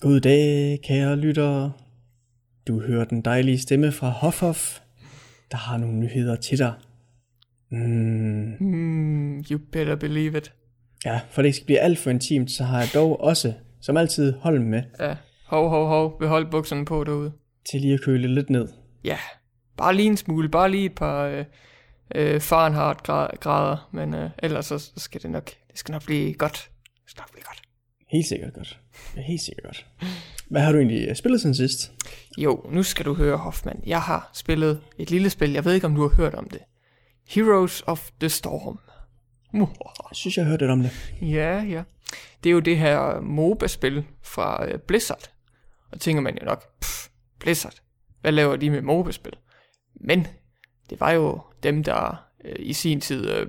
God dag, kære lyttere. Du hører den dejlige stemme fra Hofhof, der har nogle nyheder til dig. Mm. Mm, you better believe it. Ja, for det ikke skal blive alt for intimt, så har jeg dog også, som altid, Holm med Ja, hov, hov, hov, behold bukserne på derude. til lige at køle lidt ned. Ja, bare lige en smule, bare lige et par øh, øh, Fahrenheit-grader, men øh, ellers så, så skal det nok, det skal nok blive godt. Det skal nok blive godt. Helt sikkert godt. Ja, helt sikkert godt. Hvad har du egentlig øh, spillet siden sidst? Jo, nu skal du høre, Hoffmann. Jeg har spillet et lille spil, jeg ved ikke, om du har hørt om det. Heroes of the Storm. Jeg synes, jeg har hørt lidt om det. Ja, ja. Det er jo det her MOBA-spil fra øh, Blizzard. Og tænker man jo nok, pff, Blizzard, hvad laver de med MOBA-spil? Men det var jo dem, der øh, i sin tid øh,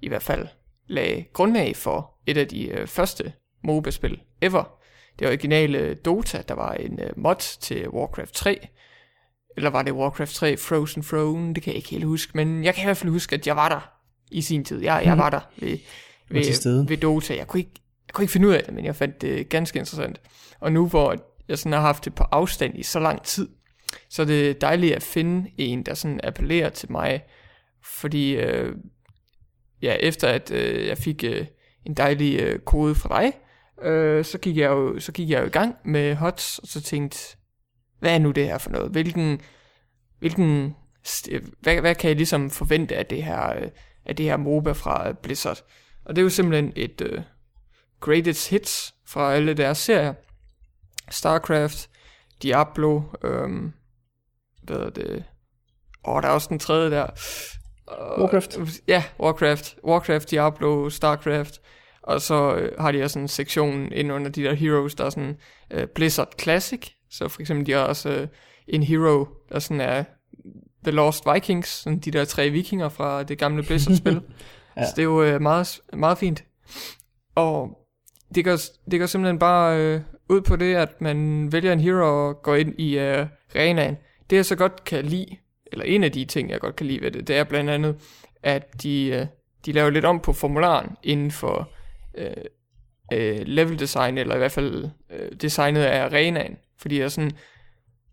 i hvert fald lagde grundlag for et af de øh, første MOBA-spil ever. Det originale Dota, der var en øh, mod til Warcraft 3. Eller var det Warcraft 3 Frozen Throne? Det kan jeg ikke helt huske. Men jeg kan i hvert fald huske, at jeg var der i sin tid. Jeg, jeg var der ved, ved, ved Dota. Jeg kunne, ikke, jeg kunne ikke finde ud af det, men jeg fandt det ganske interessant. Og nu hvor jeg sådan har haft det på afstand i så lang tid, så er det dejligt at finde en, der sådan appellerer til mig. Fordi øh, ja, efter at øh, jeg fik øh, en dejlig øh, kode fra dig, øh, så, gik jeg jo, så gik jeg jo i gang med HOTS, og så tænkte, hvad er nu det her for noget? Hvilken, hvilken hvad, hvad kan jeg ligesom forvente af det her, øh, af det her MOBA fra øh, Blizzard? Og det er jo simpelthen et øh, greatest hits fra alle deres serier. StarCraft, Diablo, øhm, hvad er det? Åh, oh, der er også den tredje der. Uh, Warcraft. Ja, Warcraft. Warcraft, Diablo, StarCraft. Og så øh, har de også en sektion ind under de der heroes, der er sådan øh, Blizzard Classic. Så for eksempel, de har også øh, en hero, der sådan er The Lost Vikings, sådan de der tre vikinger fra det gamle Blizzard-spil. ja. Så det er jo øh, meget, meget fint. Og det går, det går simpelthen bare øh, ud på det, at man vælger en hero og går ind i øh, arenaen. Det jeg så godt kan lide, eller en af de ting, jeg godt kan lide ved det, det er blandt andet, at de, øh, de laver lidt om på formularen inden for øh, øh, level design, eller i hvert fald øh, designet af arenaen. Fordi jeg sådan,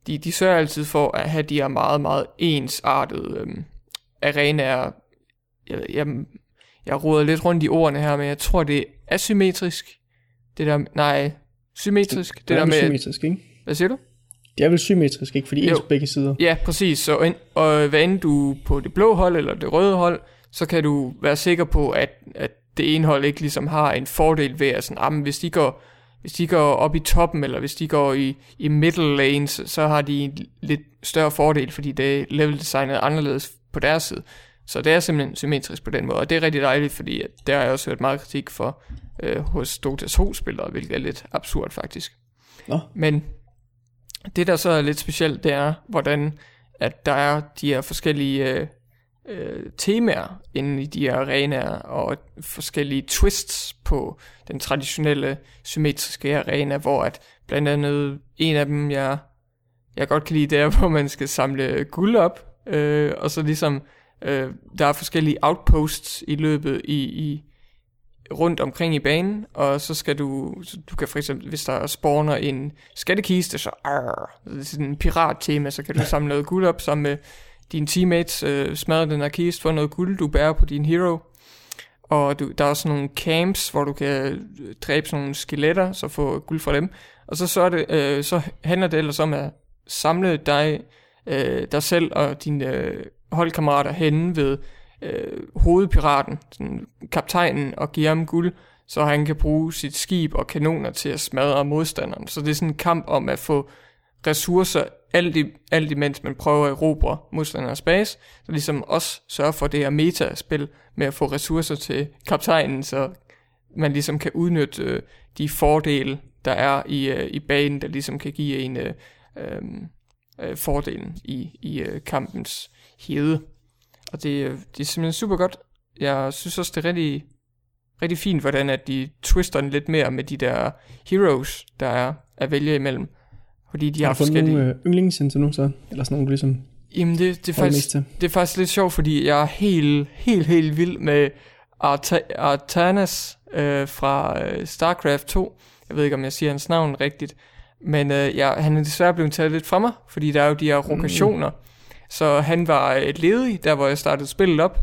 de, de sørger altid for at have de her meget, meget ensartede øh, arenaer. Jeg, jeg, jeg roder lidt rundt i ordene her, men jeg tror, det er asymmetrisk. Det der, nej, symmetrisk. Det, Det er der med, symmetrisk, ikke? hvad siger du? Det er vel symmetrisk, ikke? Fordi ens på begge sider. Ja, præcis. Så en, og hvad end du på det blå hold eller det røde hold, så kan du være sikker på, at, at det ene hold ikke ligesom har en fordel ved, at sådan, ah, men hvis de går hvis de går op i toppen, eller hvis de går i, i middle lanes, så har de en lidt større fordel, fordi det er level designet anderledes på deres side. Så det er simpelthen symmetrisk på den måde, og det er rigtig dejligt, fordi der har jeg også hørt meget kritik for øh, hos Dota 2-spillere, hvilket er lidt absurd faktisk. Nå, Men det der så er lidt specielt, det er, hvordan at der er de her forskellige øh, øh, temaer inde i de her arenaer, og forskellige twists på den traditionelle symmetriske arena, hvor at blandt andet en af dem, jeg, jeg godt kan lide, det er, hvor man skal samle guld op, øh, og så ligesom, øh, der er forskellige outposts i løbet i, i rundt omkring i banen, og så skal du, du kan for eksempel, hvis der spawner en skattekiste, så arr, det er sådan en pirat-tema, så kan du samle noget guld op sammen med dine teammates, øh, smadrer den her kiste, for noget guld, du bærer på din hero, og du, der er også nogle camps, hvor du kan øh, dræbe sådan nogle skeletter, så få guld fra dem, og så, så, er det, øh, så handler det ellers om at samle dig, øh, dig selv og dine øh, holdkammerater henne ved øh, hovedpiraten, sådan, kaptajnen, og give ham guld, så han kan bruge sit skib og kanoner til at smadre modstanderen. Så det er sådan en kamp om at få ressourcer, alt, i, alt imens man prøver at erobre modstanderens base, så ligesom også sørge for det her metaspil med at få ressourcer til kaptajnen, så man ligesom kan udnytte øh, de fordele, der er i, øh, i banen, der ligesom kan give en øh, øh, øh fordelen i, i øh, kampens hede. Og det, øh, det er simpelthen super godt. Jeg synes også, det er rigtig, rigtig fint, hvordan at de twister den lidt mere med de der heroes, der er at vælge imellem. Fordi de har, har du fundet forskellige... nogle øh, yndlings indtil nu så? Eller sådan nogle, du ligesom Jamen, det, det, er faktisk, det er faktisk lidt sjovt, fordi jeg er helt, helt, helt vild med Arta- Artanas, øh, fra øh, StarCraft 2. Jeg ved ikke, om jeg siger hans navn rigtigt. Men øh, ja, han er desværre blevet taget lidt fra mig, fordi der er jo de her rokationer. Mm. Så han var et ledig, der hvor jeg startede spillet op.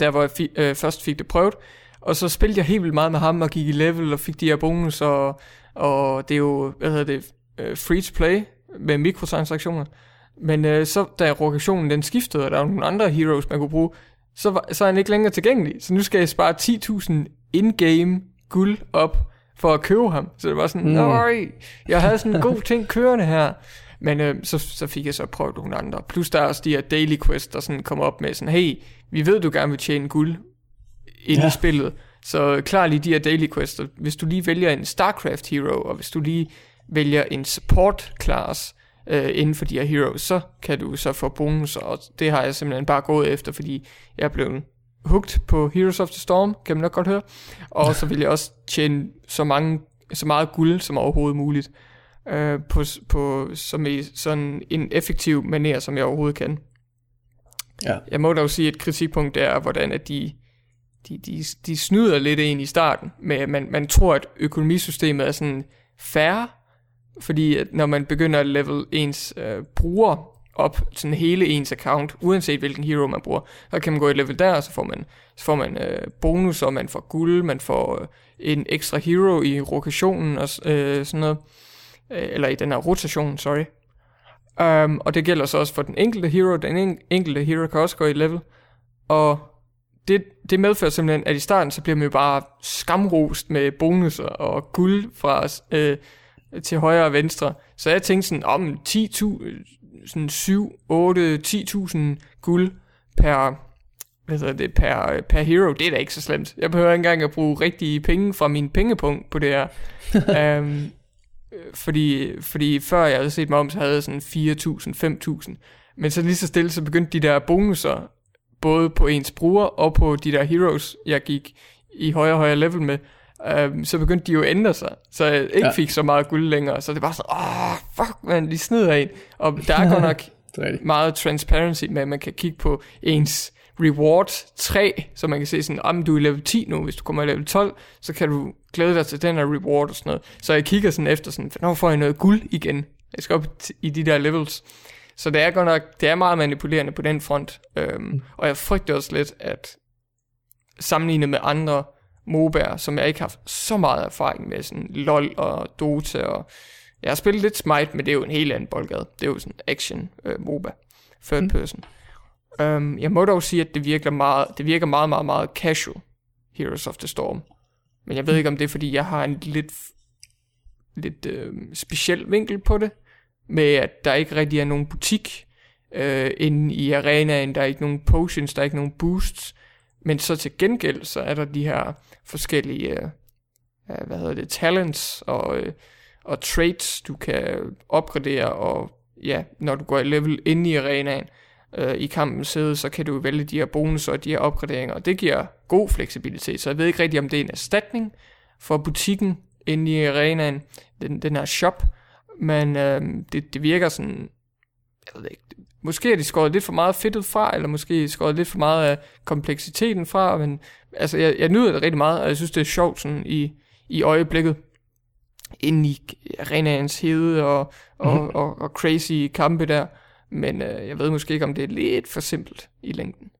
Der hvor jeg fi, øh, først fik det prøvet. Og så spillede jeg helt vildt meget med ham og gik i level og fik de her bonus. Og, og det er jo, hvad hedder det, øh, free to play med mikrotransaktioner. Men øh, så da rokationen den skiftede, og der var nogle andre heroes, man kunne bruge, så, var, så er han ikke længere tilgængelig. Så nu skal jeg spare 10.000 in-game guld op for at købe ham. Så det var sådan, mm. nej, jeg havde sådan en god ting kørende her. Men øh, så, så fik jeg så prøvet nogle andre. Plus der er også de her daily quests, der sådan kommer op med sådan, hey, vi ved, du gerne vil tjene guld ind ja. i spillet. Så klar lige de her daily quests. Hvis du lige vælger en StarCraft hero, og hvis du lige vælger en support class, øh, inden for de her heroes, så kan du så få bonus, og det har jeg simpelthen bare gået efter, fordi jeg blevet hooked på Heroes of the Storm, kan man nok godt høre, og så vil jeg også tjene så, mange, så meget guld som overhovedet muligt, øh, på, på som i sådan en effektiv manér, som jeg overhovedet kan. Ja. Jeg må dog sige, at et kritikpunkt er, hvordan at de, de, de, de snyder lidt ind i starten, med man, man tror, at økonomisystemet er sådan færre, fordi at når man begynder at level ens øh, bruger op, sådan hele ens account, uanset hvilken hero man bruger, så kan man gå i level der, og så får man, så får man øh, bonus, og man får guld, man får øh, en ekstra hero i rokationen og øh, sådan noget, øh, eller i den her rotation, sorry. Um, og det gælder så også for den enkelte hero, den en, enkelte hero kan også gå i level, og det, det medfører simpelthen, at i starten, så bliver man jo bare skamrost med bonusser og guld fra øh, til højre og venstre. Så jeg tænkte sådan, om 10.000, sådan 7, 8, 10.000 guld per, hvad hedder det, per, per hero, det er da ikke så slemt. Jeg behøver ikke engang at bruge rigtige penge fra min pengepunkt på det her. um, fordi, fordi før jeg havde set mig om, så havde jeg sådan 4.000, 5.000. Men så lige så stille, så begyndte de der bonusser, både på ens bruger og på de der heroes, jeg gik i højere og højere level med, um, så begyndte de jo at ændre sig, så jeg ikke ja. fik så meget guld længere, så det var sådan, åh, oh, fuck man, de snider en, og der er godt nok meget transparency med, at man kan kigge på ens reward 3, så man kan se sådan, om du er level 10 nu, hvis du kommer i level 12, så kan du glæde dig til den her reward og sådan noget. Så jeg kigger sådan efter sådan, hvornår får jeg noget guld igen? Jeg skal op i de der levels. Så det er godt nok, det er meget manipulerende på den front. Øhm, mm. Og jeg frygter også lidt, at sammenlignet med andre MOBA'er, som jeg ikke har haft så meget erfaring med, sådan LOL og Dota, og jeg har spillet lidt Smite, men det er jo en helt anden boldgade. Det er jo sådan action øh, MOBA, third mm. person. Um, jeg må dog sige, at det virker meget, det virker meget, meget, meget casual, Heroes of the Storm. Men jeg ved ikke, om det er, fordi jeg har en lidt, lidt øh, speciel vinkel på det, med at der ikke rigtig er nogen butik øh, inde i arenaen, der er ikke nogen potions, der er ikke nogen boosts, men så til gengæld, så er der de her forskellige, øh, hvad hedder det, talents og, øh, og traits, du kan opgradere, og ja, når du går i level inde i arenaen, øh, i kampen sidde, så kan du vælge de her bonusser og de her opgraderinger, og det giver god fleksibilitet, så jeg ved ikke rigtig, om det er en erstatning for butikken inde i arenaen, den, den her shop, men øh, det, det virker sådan, jeg ved ikke, måske er de skåret lidt for meget fedtet fra, eller måske skåret lidt for meget af kompleksiteten fra, men altså, jeg, jeg nyder det rigtig meget, og jeg synes, det er sjovt sådan i, i øjeblikket, inde i arenaens hede og, og, mm-hmm. og, og crazy kampe der, men øh, jeg ved måske ikke, om det er lidt for simpelt i længden.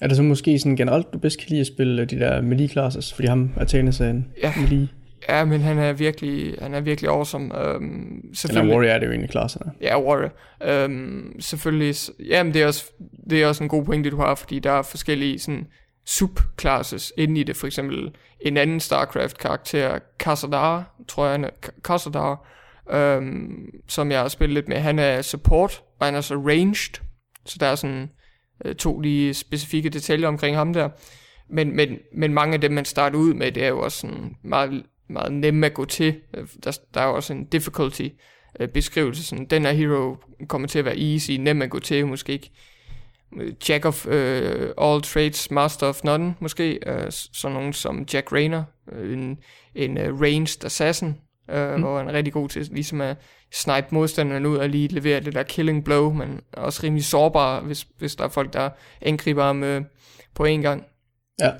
Er det så måske sådan generelt, du bedst kan lide at spille de der melee classes, fordi ham er sig en ja. melee? Ja, men han er virkelig, han er virkelig awesome. Øhm. Eller warrior er det jo egentlig klasserne. Ja, warrior. Øhm, selvfølgelig, jamen det er, også, det er også en god pointe, du har, fordi der er forskellige sådan, subclasses inde i det. For eksempel en anden StarCraft-karakter, Kassadar, tror jeg, han er, Kassadar, øhm, som jeg har spillet lidt med. Han er support, og han er så ranged, så der er sådan øh, to lige specifikke detaljer omkring ham der. Men, men, men mange af dem, man starter ud med, det er jo også sådan meget, meget nemme at gå til. Der, der er også en difficulty øh, beskrivelse. Sådan, den her hero kommer til at være easy, nem at gå til, måske ikke Jack of uh, all trades, master of none, måske. Uh, sådan nogen som Jack Rayner, en, en uh, ranged assassin, uh, mm. hvor han er rigtig god til ligesom at snipe modstanderne ud og lige levere det der killing blow, men også rimelig sårbar, hvis, hvis der er folk, der angriber ham uh, på en gang. Ja.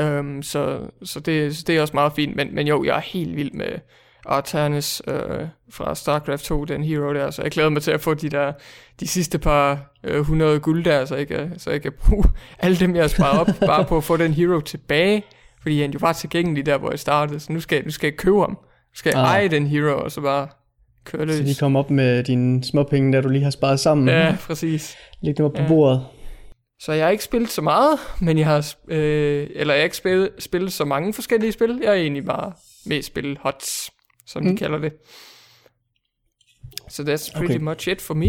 Um, så så, det, så det er også meget fint, men, men jo, jeg er helt vild med Artanis øh, fra StarCraft 2, den hero der, så jeg glæder mig til at få de der, de sidste par øh, 100 guld der, så jeg, kan, så jeg kan bruge alle dem, jeg har sparet op, bare på at få den hero tilbage, fordi han jo var tilgængelig der, hvor jeg startede, så nu skal, nu skal jeg købe ham, nu skal jeg ah. eje den hero, og så bare køre løs. Så de kommer op med dine småpenge, der du lige har sparet sammen. Ja, præcis. Læg dem op på ja. bordet. Så jeg har ikke spillet så meget, men jeg har, øh, eller jeg har ikke spillet, spillet så mange forskellige spil. Jeg har egentlig bare mest spillet HOTS, som mm. de kalder det. Så so that's pretty okay. much it for me.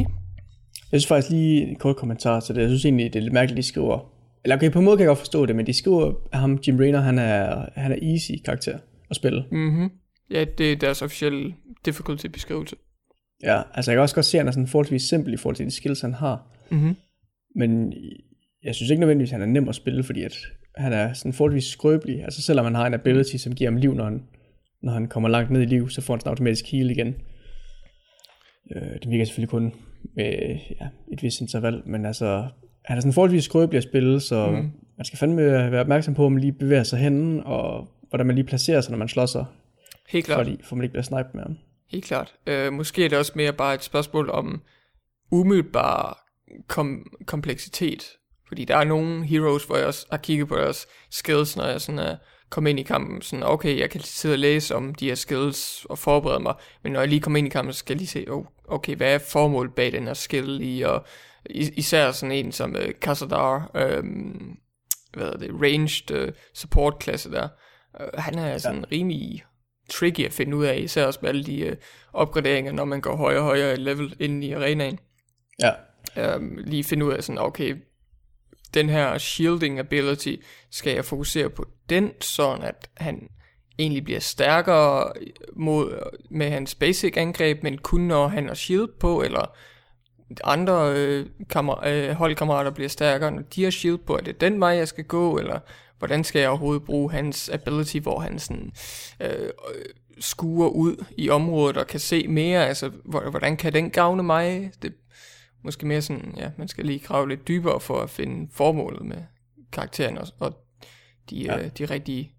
Jeg synes faktisk lige en kort kommentar til det. Jeg synes egentlig, det er lidt mærkeligt, de skriver. Eller okay, på en måde kan jeg godt forstå det, men de skriver, at ham, Jim Raynor, han er, han er easy karakter at spille. Mhm. Ja, det er deres officielle difficulty beskrivelse. Ja, altså jeg kan også godt se, at han er sådan forholdsvis simpel i forhold til de skills, han har. Mhm. Men jeg synes ikke nødvendigvis, at han er nem at spille, fordi at han er sådan forholdsvis skrøbelig. Altså selvom han har en ability, som giver ham liv, når han, når han kommer langt ned i liv, så får han sådan automatisk heal igen. Øh, det virker selvfølgelig kun med ja, et vis interval, men altså, han er sådan forholdsvis skrøbelig at spille, så mm. man skal fandme være opmærksom på, om man lige bevæger sig hen, og hvordan man lige placerer sig, når man slår sig. Helt klart. Fordi, for man ikke bliver snipet med ham. Helt klart. Øh, måske er det også mere bare et spørgsmål om umiddelbar kom- kompleksitet. Fordi der er nogle heroes, hvor jeg også har kigget på deres skills, når jeg sådan er kommet ind i kampen. Sådan, okay, jeg kan sidde og læse om de her skills og forberede mig. Men når jeg lige kommer ind i kampen, så skal jeg lige se, oh, okay, hvad er formålet bag den her skill i, og især sådan en som uh, Casadar, øhm, hvad er det, ranged uh, support klasse der. Uh, han er sådan ja. rimelig tricky at finde ud af, især også med alle de uh, opgraderinger, når man går højere og højere level ind i arenaen. Ja. Um, lige finde ud af sådan, okay, den her shielding ability, skal jeg fokusere på den, sådan at han egentlig bliver stærkere mod, med hans basic angreb, men kun når han har shield på, eller andre øh, kammer, øh, holdkammerater bliver stærkere, når de har shield på, er det den vej, jeg skal gå, eller hvordan skal jeg overhovedet bruge hans ability, hvor han sådan øh, skuer ud i området og kan se mere, altså hvordan kan den gavne mig? Det måske mere sådan, ja, man skal lige grave lidt dybere for at finde formålet med karakteren og, og de, ja. øh, de rigtige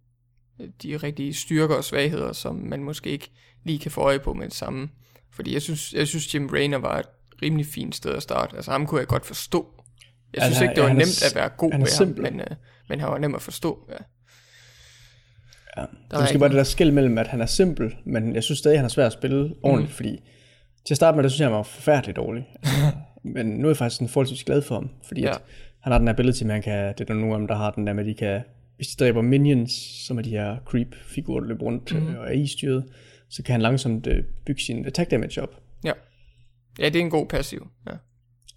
de rigtige styrker og svagheder, som man måske ikke lige kan få øje på med det samme. Fordi jeg synes, jeg synes Jim Raynor var et rimelig fint sted at starte. Altså ham kunne jeg godt forstå. Jeg synes ikke, det var nemt at være god ved ham, men, øh, men han var nem at forstå. Ja. Ja. Der er måske bare det der skæld mellem, at han er simpel, men jeg synes stadig, at han er svær at spille ordentligt, mm. fordi til at starte med, det synes jeg, han var forfærdeligt dårlig. men nu er jeg faktisk sådan forholdsvis glad for ham, fordi ja. at han har den ability, man kan, det er der nogle af dem, der har den der med, de kan, hvis de dræber minions, som er de her creep-figurer, der løber rundt mm. og er i styret, så kan han langsomt øh, bygge sin attack damage op. Ja. Ja, det er en god passiv. Ja,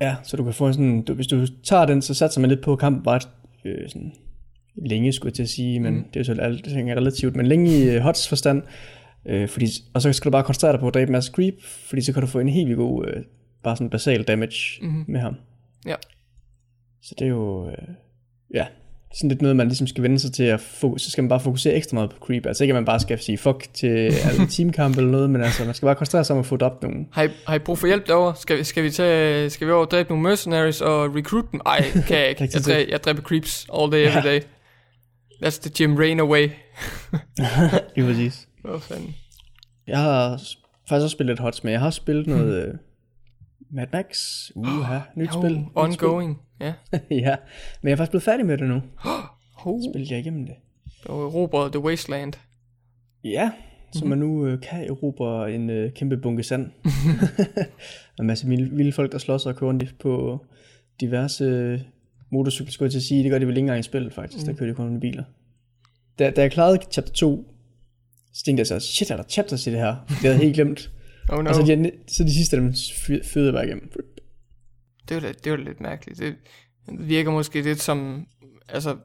ja så du kan få sådan, du, hvis du tager den, så satser man lidt på, kampen var øh, sådan længe, skulle jeg til at sige, men mm. det er jo så alt, det er relativt, men længe i øh, Hots forstand, øh, fordi, og så skal du bare koncentrere dig på at dræbe en masse creep, fordi så kan du få en helt vildt god, øh, bare sådan basal damage mm-hmm. med ham. Ja. Så det er jo, øh, ja, sådan lidt noget, man ligesom skal vende sig til at fokus, så skal man bare fokusere ekstra meget på creep. Altså ikke, at man bare skal sige fuck til alle teamkamp eller noget, men altså, man skal bare koncentrere sig om at få op nogle. Har I, har I brug for hjælp derovre? Skal vi, skal vi, tage, skal vi over dræbe nogle mercenaries og recruit dem? Ej, kan jeg ikke. Jeg, dræber, jeg dræber creeps all day, every day. That's the Jim Rain away. er præcis. Hvad fanden? Jeg har faktisk også spillet et HOTS, men jeg har spillet noget hmm. Mad Max. Uha, nyt spil. Ongoing. Spil. Ja. ja, men jeg er faktisk blevet færdig med det nu. oh. Spillet jeg igennem det. Og erobret The Wasteland. Ja, så man nu øh, kan erobre en øh, kæmpe bunke sand. og en masse vilde folk, der slår sig og kører rundt på diverse øh, motorcykler, skulle jeg til at sige. Det gør de vel ikke engang i spillet, faktisk. Mm. Der kører de kun med biler. Da, da jeg klarede chapter 2, så tænkte jeg så, shit, er der chapters i det her? Det havde jeg helt glemt. Oh no. Og så de, så de sidste af dem jeg bare igennem det var, lidt, det var lidt mærkeligt. Det virker måske lidt som, altså,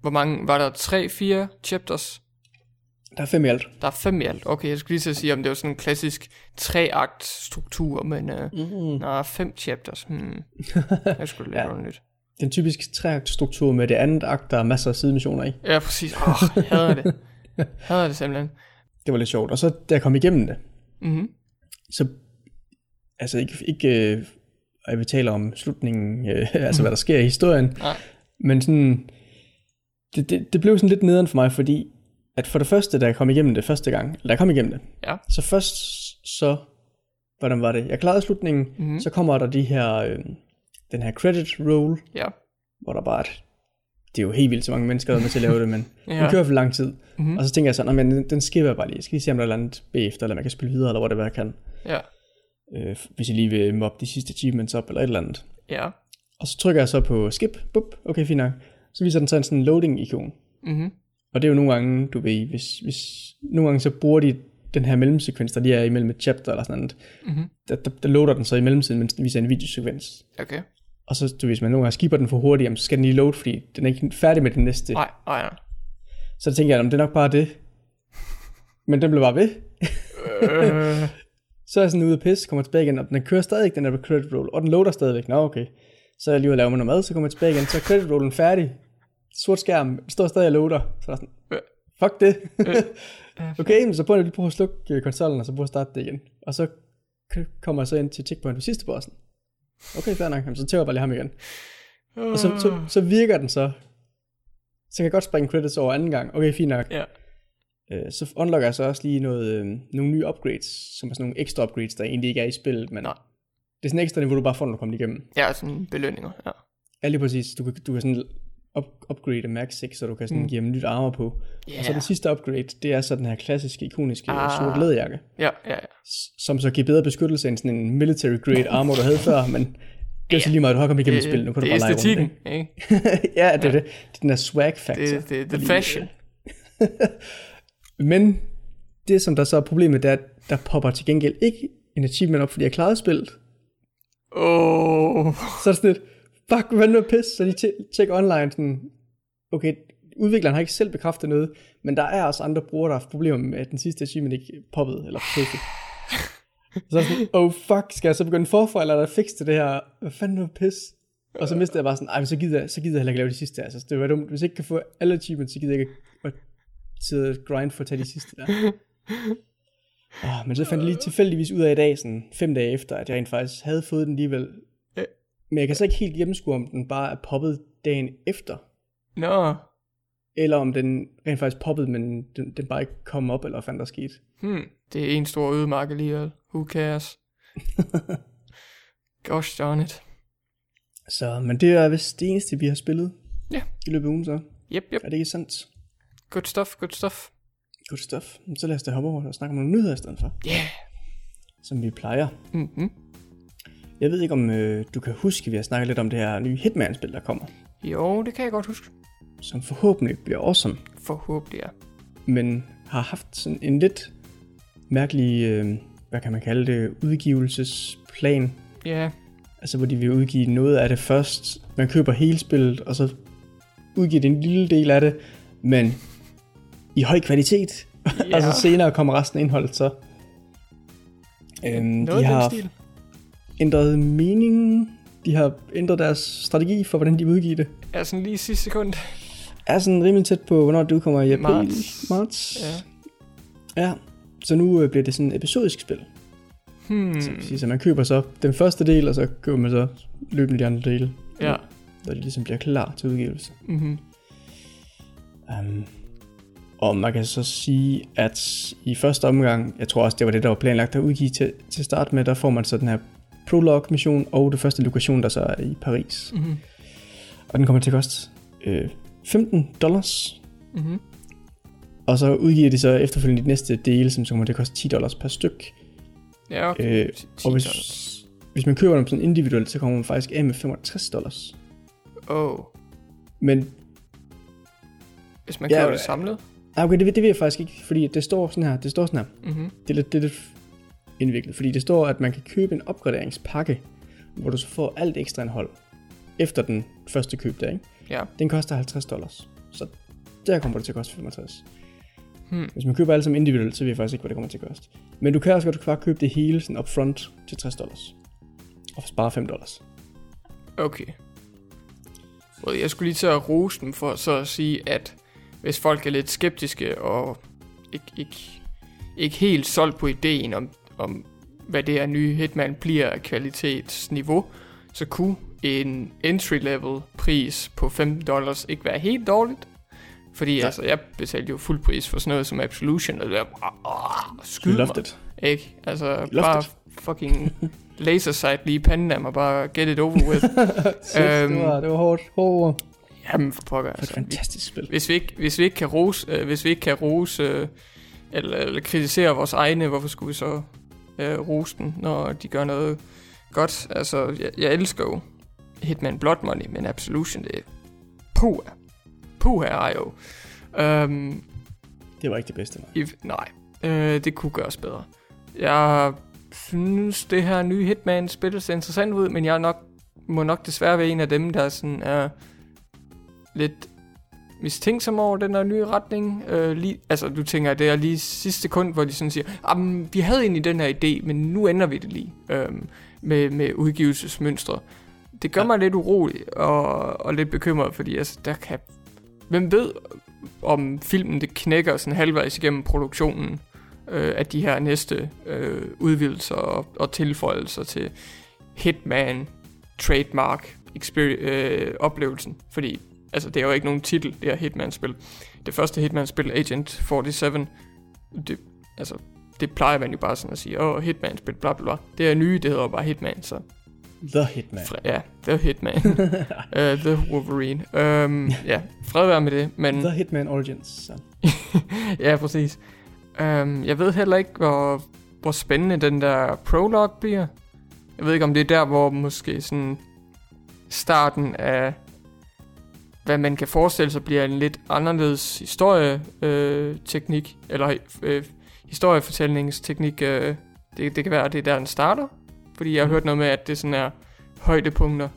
hvor mange, var der tre, fire chapters? Der er fem i alt. Der er fem i alt. Okay, jeg skulle lige til at sige, om det var sådan en klassisk treakt struktur, men uh, mm. nej, fem chapters. Hmm. Jeg skulle lidt ja. nyt. Den typiske treakt struktur med det andet akt, der er masser af sidemissioner i. Ja, præcis. Åh, oh, jeg hader det. Jeg hader det simpelthen. Det var lidt sjovt. Og så da jeg kom igennem det, mm-hmm. Så altså ikke, ikke og vi taler om slutningen, øh, altså hvad der sker i historien. Nej. Men sådan, det, det, det blev sådan lidt nederen for mig, fordi at for det første, da jeg kom igennem det første gang, eller da jeg kom igennem det, Ja. så først så, hvordan var det, jeg klarede slutningen, mm-hmm. så kommer der de her, øh, den her credit roll, Ja. hvor der bare er, et- det er jo helt vildt, så mange mennesker er med til at lave det, men ja. Den kører for lang tid. Mm-hmm. Og så tænker jeg sådan, "Nå, men den, skipper jeg bare lige. Jeg skal lige se, om der er noget andet bagefter, eller man kan spille videre, eller hvor det hvad jeg kan. Ja. Øh, hvis jeg lige vil mobbe de sidste achievements op, eller et eller andet. Ja. Og så trykker jeg så på skip, bup, okay, fint nok. Så viser den så en sådan loading-ikon. Mhm. Og det er jo nogle gange, du ved, hvis, hvis nogle gange så bruger de den her mellemsekvens, der lige er imellem et chapter eller sådan noget, Mhm. der, der, der loader den så i mellemtiden, mens den viser en videosekvens. Okay. Og så, du, hvis man nogle gange skipper den for hurtigt, jamen, så skal den lige load, fordi den er ikke færdig med den næste. Nej, nej, nej. Så tænker jeg, om det er nok bare det. Men den blev bare ved. øh, Så er jeg sådan ude at pisse, kommer tilbage igen, og den kører stadig den der credit roll, og den loader stadigvæk. Nå, okay. Så er jeg lige ude at lave mig noget mad, så kommer jeg tilbage igen, så er credit rollen færdig. Sort skærm, den står stadig og loader. Så er jeg sådan, fuck det. okay, så prøver jeg lige på at slukke øh, konsollen, og så prøver at starte det igen. Og så kommer jeg så ind til checkpoint ved sidste bossen. Okay, fair nok, Jamen, så tæver jeg bare lige ham igen. Og så, så, så virker den så. Så kan jeg godt springe credits over anden gang. Okay, fint nok. ja. Øh, så unlocker jeg så også lige noget, øh, nogle nye upgrades, som er sådan nogle ekstra upgrades, der egentlig ikke er i spillet, men Nej. det er sådan ekstra niveau, du bare får, når du kommer igennem. Ja, sådan belønninger. Ja. Ja, lige præcis. Du kan, du kan sådan up, upgrade max 6, så du kan sådan mm. give ham nyt armor på. Yeah. Og så det sidste upgrade, det er så den her klassiske, ikoniske Ah. sorte læderjakke, Ja, ja, ja. som så giver bedre beskyttelse end sådan en military grade armor, du havde før, men det er så lige meget, du har kommet igennem Det, spillet, nu kan du det er bare lege rundt. ikke? ikke? ja, det er det. Det er den der swag factor. Det, det, det er fashion. Men det, som der så er problemet, det er, at der popper til gengæld ikke en achievement op, fordi jeg klarede spillet. Oh. Så er det sådan lidt, fuck, hvad nu pis? Så de tje- tjekker online sådan, okay, udvikleren har ikke selv bekræftet noget, men der er også andre brugere, der har haft problemer med, at den sidste achievement ikke poppede, eller pushet. Så er det sådan, oh fuck, skal jeg så begynde forfra, eller er der fix til det her? Hvad fanden er pis? Og så mistede jeg bare sådan, ej, men så gider, jeg, så gider jeg heller ikke lave de sidste. Altså, det var dumt. Hvis jeg ikke kan få alle achievements, så gider jeg ikke at sidde og grind for at tage de sidste der. Oh, men så fandt jeg lige tilfældigvis ud af i dag, sådan fem dage efter, at jeg rent faktisk havde fået den alligevel. Men jeg kan så ikke helt gennemskue, om den bare er poppet dagen efter, Nå. eller om den rent faktisk poppede, men den, den bare ikke kom op, eller fanden der skete. Hmm. Det er en stor ødemark alligevel. Who cares? Gosh darn it. Så, men det er vist det eneste, vi har spillet Ja. i løbet af ugen, så. Yep, yep. Er det ikke sandt? Good stuff, good stuff. Good stuff. Så lad os da hoppe over og snakke om nogle nyheder i stedet for, Yeah. som vi plejer. Mm-hmm. Jeg ved ikke, om øh, du kan huske, at vi har snakket lidt om det her nye Hitman-spil, der kommer, Jo, det kan jeg godt huske. som forhåbentlig bliver awesome. Forhåbentlig, ja. men har haft sådan en lidt mærkelig, øh, hvad kan man kalde det, udgivelsesplan. Ja, Altså hvor de vil udgive noget af det først. Man køber hele spillet, og så udgiver de en lille del af det, men i høj kvalitet. Ja. og så senere kommer resten af indholdet så. Øhm, noget de har stil. ændret mening. De har ændret deres strategi for, hvordan de vil udgive det. Ja, sådan lige sidste sekund. Er sådan rimelig tæt på, hvornår det udkommer i april. Marts. Marts. Ja. Ja, så nu øh, bliver det sådan et episodisk spil. Hmm. Så, sige, så man køber så den første del, og så køber man så løbende de andre dele, Ja. når de ligesom bliver klar til udgivelse. Mm-hmm. Um, og man kan så sige, at i første omgang, jeg tror også, det var det, der var planlagt at udgive til, til start med, der får man så den her prologue-mission og det første lokation, der så er i Paris. Mm-hmm. Og den kommer til at koste øh, 15 dollars. Mm-hmm. Og så udgiver de så efterfølgende de næste dele, som så kommer til at koste 10 dollars per styk. Ja, okay. Øh, 10 og dollars. hvis, hvis man køber dem sådan individuelt, så kommer man faktisk af med 65 dollars. Oh. Men Hvis man køber ja. det samlet. Ah, okay, det, det ved jeg faktisk ikke, fordi det står sådan her. Det står sådan her. Mm-hmm. Det er lidt, det er lidt indviklet, fordi det står, at man kan købe en opgraderingspakke, hvor du så får alt ekstra indhold efter den første køb der, ikke? Ja. Den koster 50 dollars. Så der kommer det til at koste 65. Hmm. Hvis man køber alle sammen individuelt, så ved jeg faktisk ikke, hvad det kommer til at koste. Men du kan også godt bare købe det hele sådan upfront til 60 dollars. Og spare 5 dollars. Okay. Jeg skulle lige til at rose dem for så at sige, at hvis folk er lidt skeptiske og ikke, ikke, ikke helt solgt på ideen om, om, hvad det her nye Hitman bliver af kvalitetsniveau, så kunne en entry-level pris på 15 dollars ikke være helt dårligt. Fordi ja. altså, jeg betalte jo fuld pris for sådan noget som Absolution, og det er bare, åh, skyd mig. it. Ikke? Altså, loved bare it. fucking laser sight lige i panden af mig, bare get it over with. Shit, Øhm, det, var, det var hårdt. hårdt. Jamen for pokker, Det altså. var et fantastisk spil. Hvis vi ikke, hvis vi ikke kan rose, øh, hvis vi ikke kan rose øh, eller, eller kritisere vores egne, hvorfor skulle vi så øh, rose den, når de gør noget godt? Altså, jeg, jeg elsker jo Hitman Blood Money, men Absolution, det er puh, puh her er jo. Um, Det var ikke det bedste. Nej. if, nej, øh, det kunne gøres bedre. Jeg synes, det her nye Hitman-spil ser interessant ud, men jeg er nok, må nok desværre være en af dem, der sådan er lidt mistænksom over den her nye retning. Øh, lige, altså, du tænker, det er lige sidste sekund, hvor de sådan siger, "Jamen, vi havde egentlig den her idé, men nu ændrer vi det lige øh, med, med udgivelsesmønstre. Det gør Ja. mig lidt urolig og, og lidt bekymret, fordi altså, der kan... Hvem ved, om filmen det knækker sådan halvvejs igennem produktionen øh, af de her næste øh, udvidelser og, og tilføjelser til Hitman trademark øh, oplevelsen. Fordi altså, det er jo ikke nogen titel, det her Hitman-spil. Det første Hitman-spil, Agent 47, det, altså, det plejer man jo bare sådan at sige, åh, Hitman-spil, bla bla bla. Det er nye, det hedder bare Hitman, så The Hitman. Fre- ja, The Hitman. uh, the Wolverine. Um, ja, fred være med det, men... The Hitman Origins. Så. ja, præcis. Um, jeg ved heller ikke, hvor, hvor spændende den der prologue bliver. Jeg ved ikke, om det er der, hvor måske sådan starten af, hvad man kan forestille sig, bliver en lidt anderledes historieteknik, øh, eller øh, historiefortællingsteknik. Øh, det, det kan være, at det er der, den starter. Fordi jeg har hørt noget med, at det sådan er højdepunkter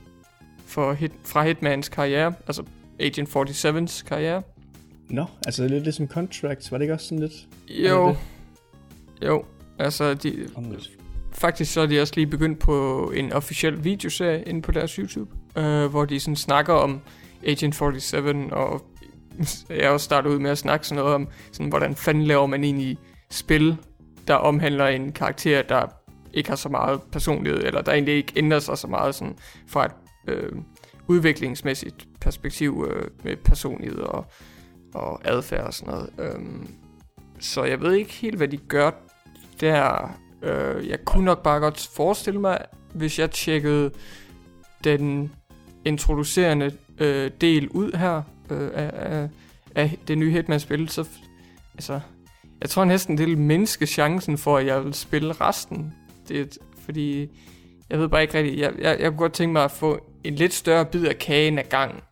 for hit, fra Hitmans karriere, altså Agent 47's karriere. Nå, altså lidt ligesom Contracts, var det ikke også sådan lidt? Jo, det jo, altså de? Faktisk så er de også lige begyndt på en officiel videoserie inde på deres YouTube, øh, hvor de sådan snakker om Agent 47, og jeg også startet ud med at snakke sådan noget om, sådan, hvordan fanden laver man egentlig spil, der omhandler en karakter, der ikke har så meget personlighed, eller der egentlig ikke ændrer sig så meget sådan, fra et øh, udviklingsmæssigt perspektiv øh, med personlighed og, og adfærd og sådan noget. Øhm, så jeg ved ikke helt, hvad de gør der. Øh, jeg kunne nok bare godt forestille mig, hvis jeg tjekkede den introducerende øh, del ud her øh, af, af, af det nye Hitman-spil, så altså, jeg tror næsten, det vil mindske chancen for, at jeg vil spille resten. Det, fordi jeg ved bare ikke rigtigt, jeg, jeg, jeg kunne godt tænke mig at få en lidt større bid af kagen af gang,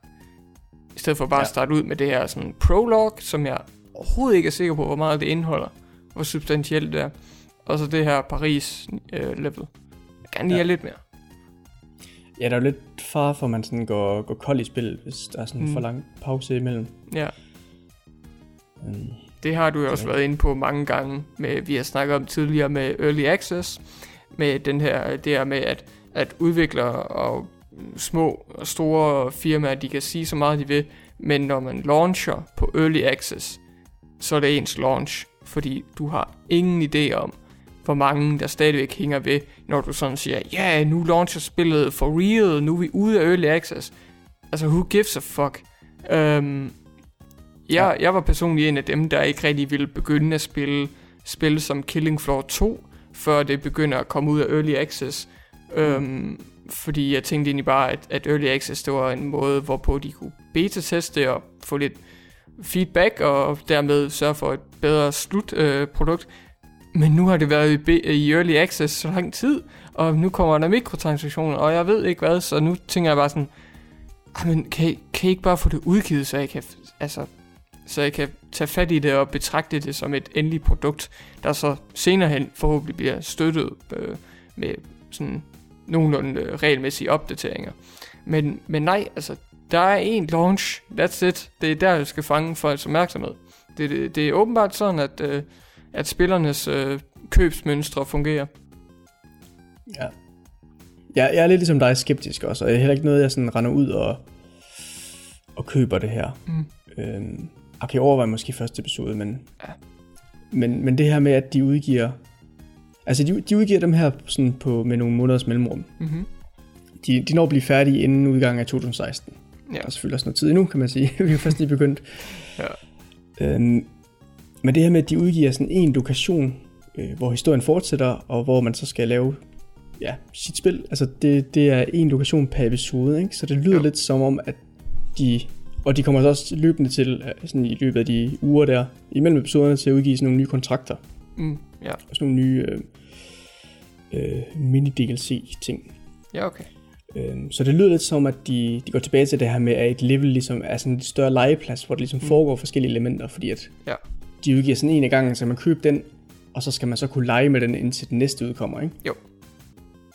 i stedet for bare ja. At starte ud med det her sådan prologue, som jeg overhovedet ikke er sikker på, hvor meget det indeholder, hvor substantielt det er. Og så det her Paris øh, level. Jeg kan lige Ja. have lidt mere. Ja, der er jo lidt far for, at man sådan går, går kold i spil, hvis der er sådan en Mm. for lang pause imellem. Ja, Um, det har du jo også Okay. været inde på mange gange, med, vi har snakket om tidligere med Early Access, med den her, det her med, at, at udviklere og små og store firmaer, de kan sige så meget de vil, men når man launcher på Early Access, så er det ens launch, fordi du har ingen idé om, hvor mange der stadigvæk hænger ved, når du sådan siger, ja, yeah, nu launcher spillet for real, nu er vi ude af Early Access. Altså, who gives a fuck? Um, jeg, jeg var personligt en af dem, der ikke rigtig ville begynde at spille spil som Killing Floor 2, før det begynder at komme ud af Early Access. Um, fordi jeg tænkte egentlig bare, at, at Early Access det var en måde, hvorpå de kunne beta-teste og få lidt feedback, og dermed sørge for et bedre slutprodukt. Øh, produkt. Men nu har det været i, i Early Access så lang tid, og nu kommer der mikrotransaktioner, og jeg ved ikke hvad, så nu tænker jeg bare sådan, ah, men kan I, kan I ikke bare få det udgivet, så jeg kan, altså, så jeg kan tage fat i det og betragte det som et endeligt produkt, der så senere hen forhåbentlig bliver støttet øh, med sådan nogenlunde regelmæssige opdateringer. Men, men nej, altså, der er en launch, that's it. Det er der, jeg skal fange folks opmærksomhed. Det, det, det er åbenbart sådan, at, øh, at spillernes øh, købsmønstre fungerer. ja. Jeg, jeg er lidt ligesom dig skeptisk også, og det er heller ikke noget, jeg sådan render ud og, og køber det her. Mm. Øhm, jeg kan overveje måske første episode, men, Ja. men, men det her med, at de udgiver... Altså, de, de udgiver dem her sådan på, med nogle måneders mellemrum. Mm-hmm. De, de når at blive færdige inden udgangen af 2016. Ja. Der er selvfølgelig også noget tid endnu, kan man sige. vi er først lige begyndt. Ja. Øhm, men det her med, at de udgiver sådan en lokation, øh, hvor historien fortsætter, og hvor man så skal lave ja, sit spil. Altså det, det er en lokation per episode, ikke? så det lyder Jo. lidt som om, at de... Og de kommer så også løbende til, øh, sådan i løbet af de uger der, imellem episoderne, til at udgive sådan nogle nye kontrakter. Mm, ja. Og sådan nogle nye øh, øh, mini-DLC-ting. ja, okay. Øhm, Så det lyder lidt som, at de, de går tilbage til det her med, at et level ligesom er sådan en større legeplads, hvor der ligesom mm. foregår forskellige elementer, fordi at Ja. De udgiver sådan en af gangen, så man køber den, og så skal man så kunne lege med den, indtil den næste udkommer, ikke? Jo.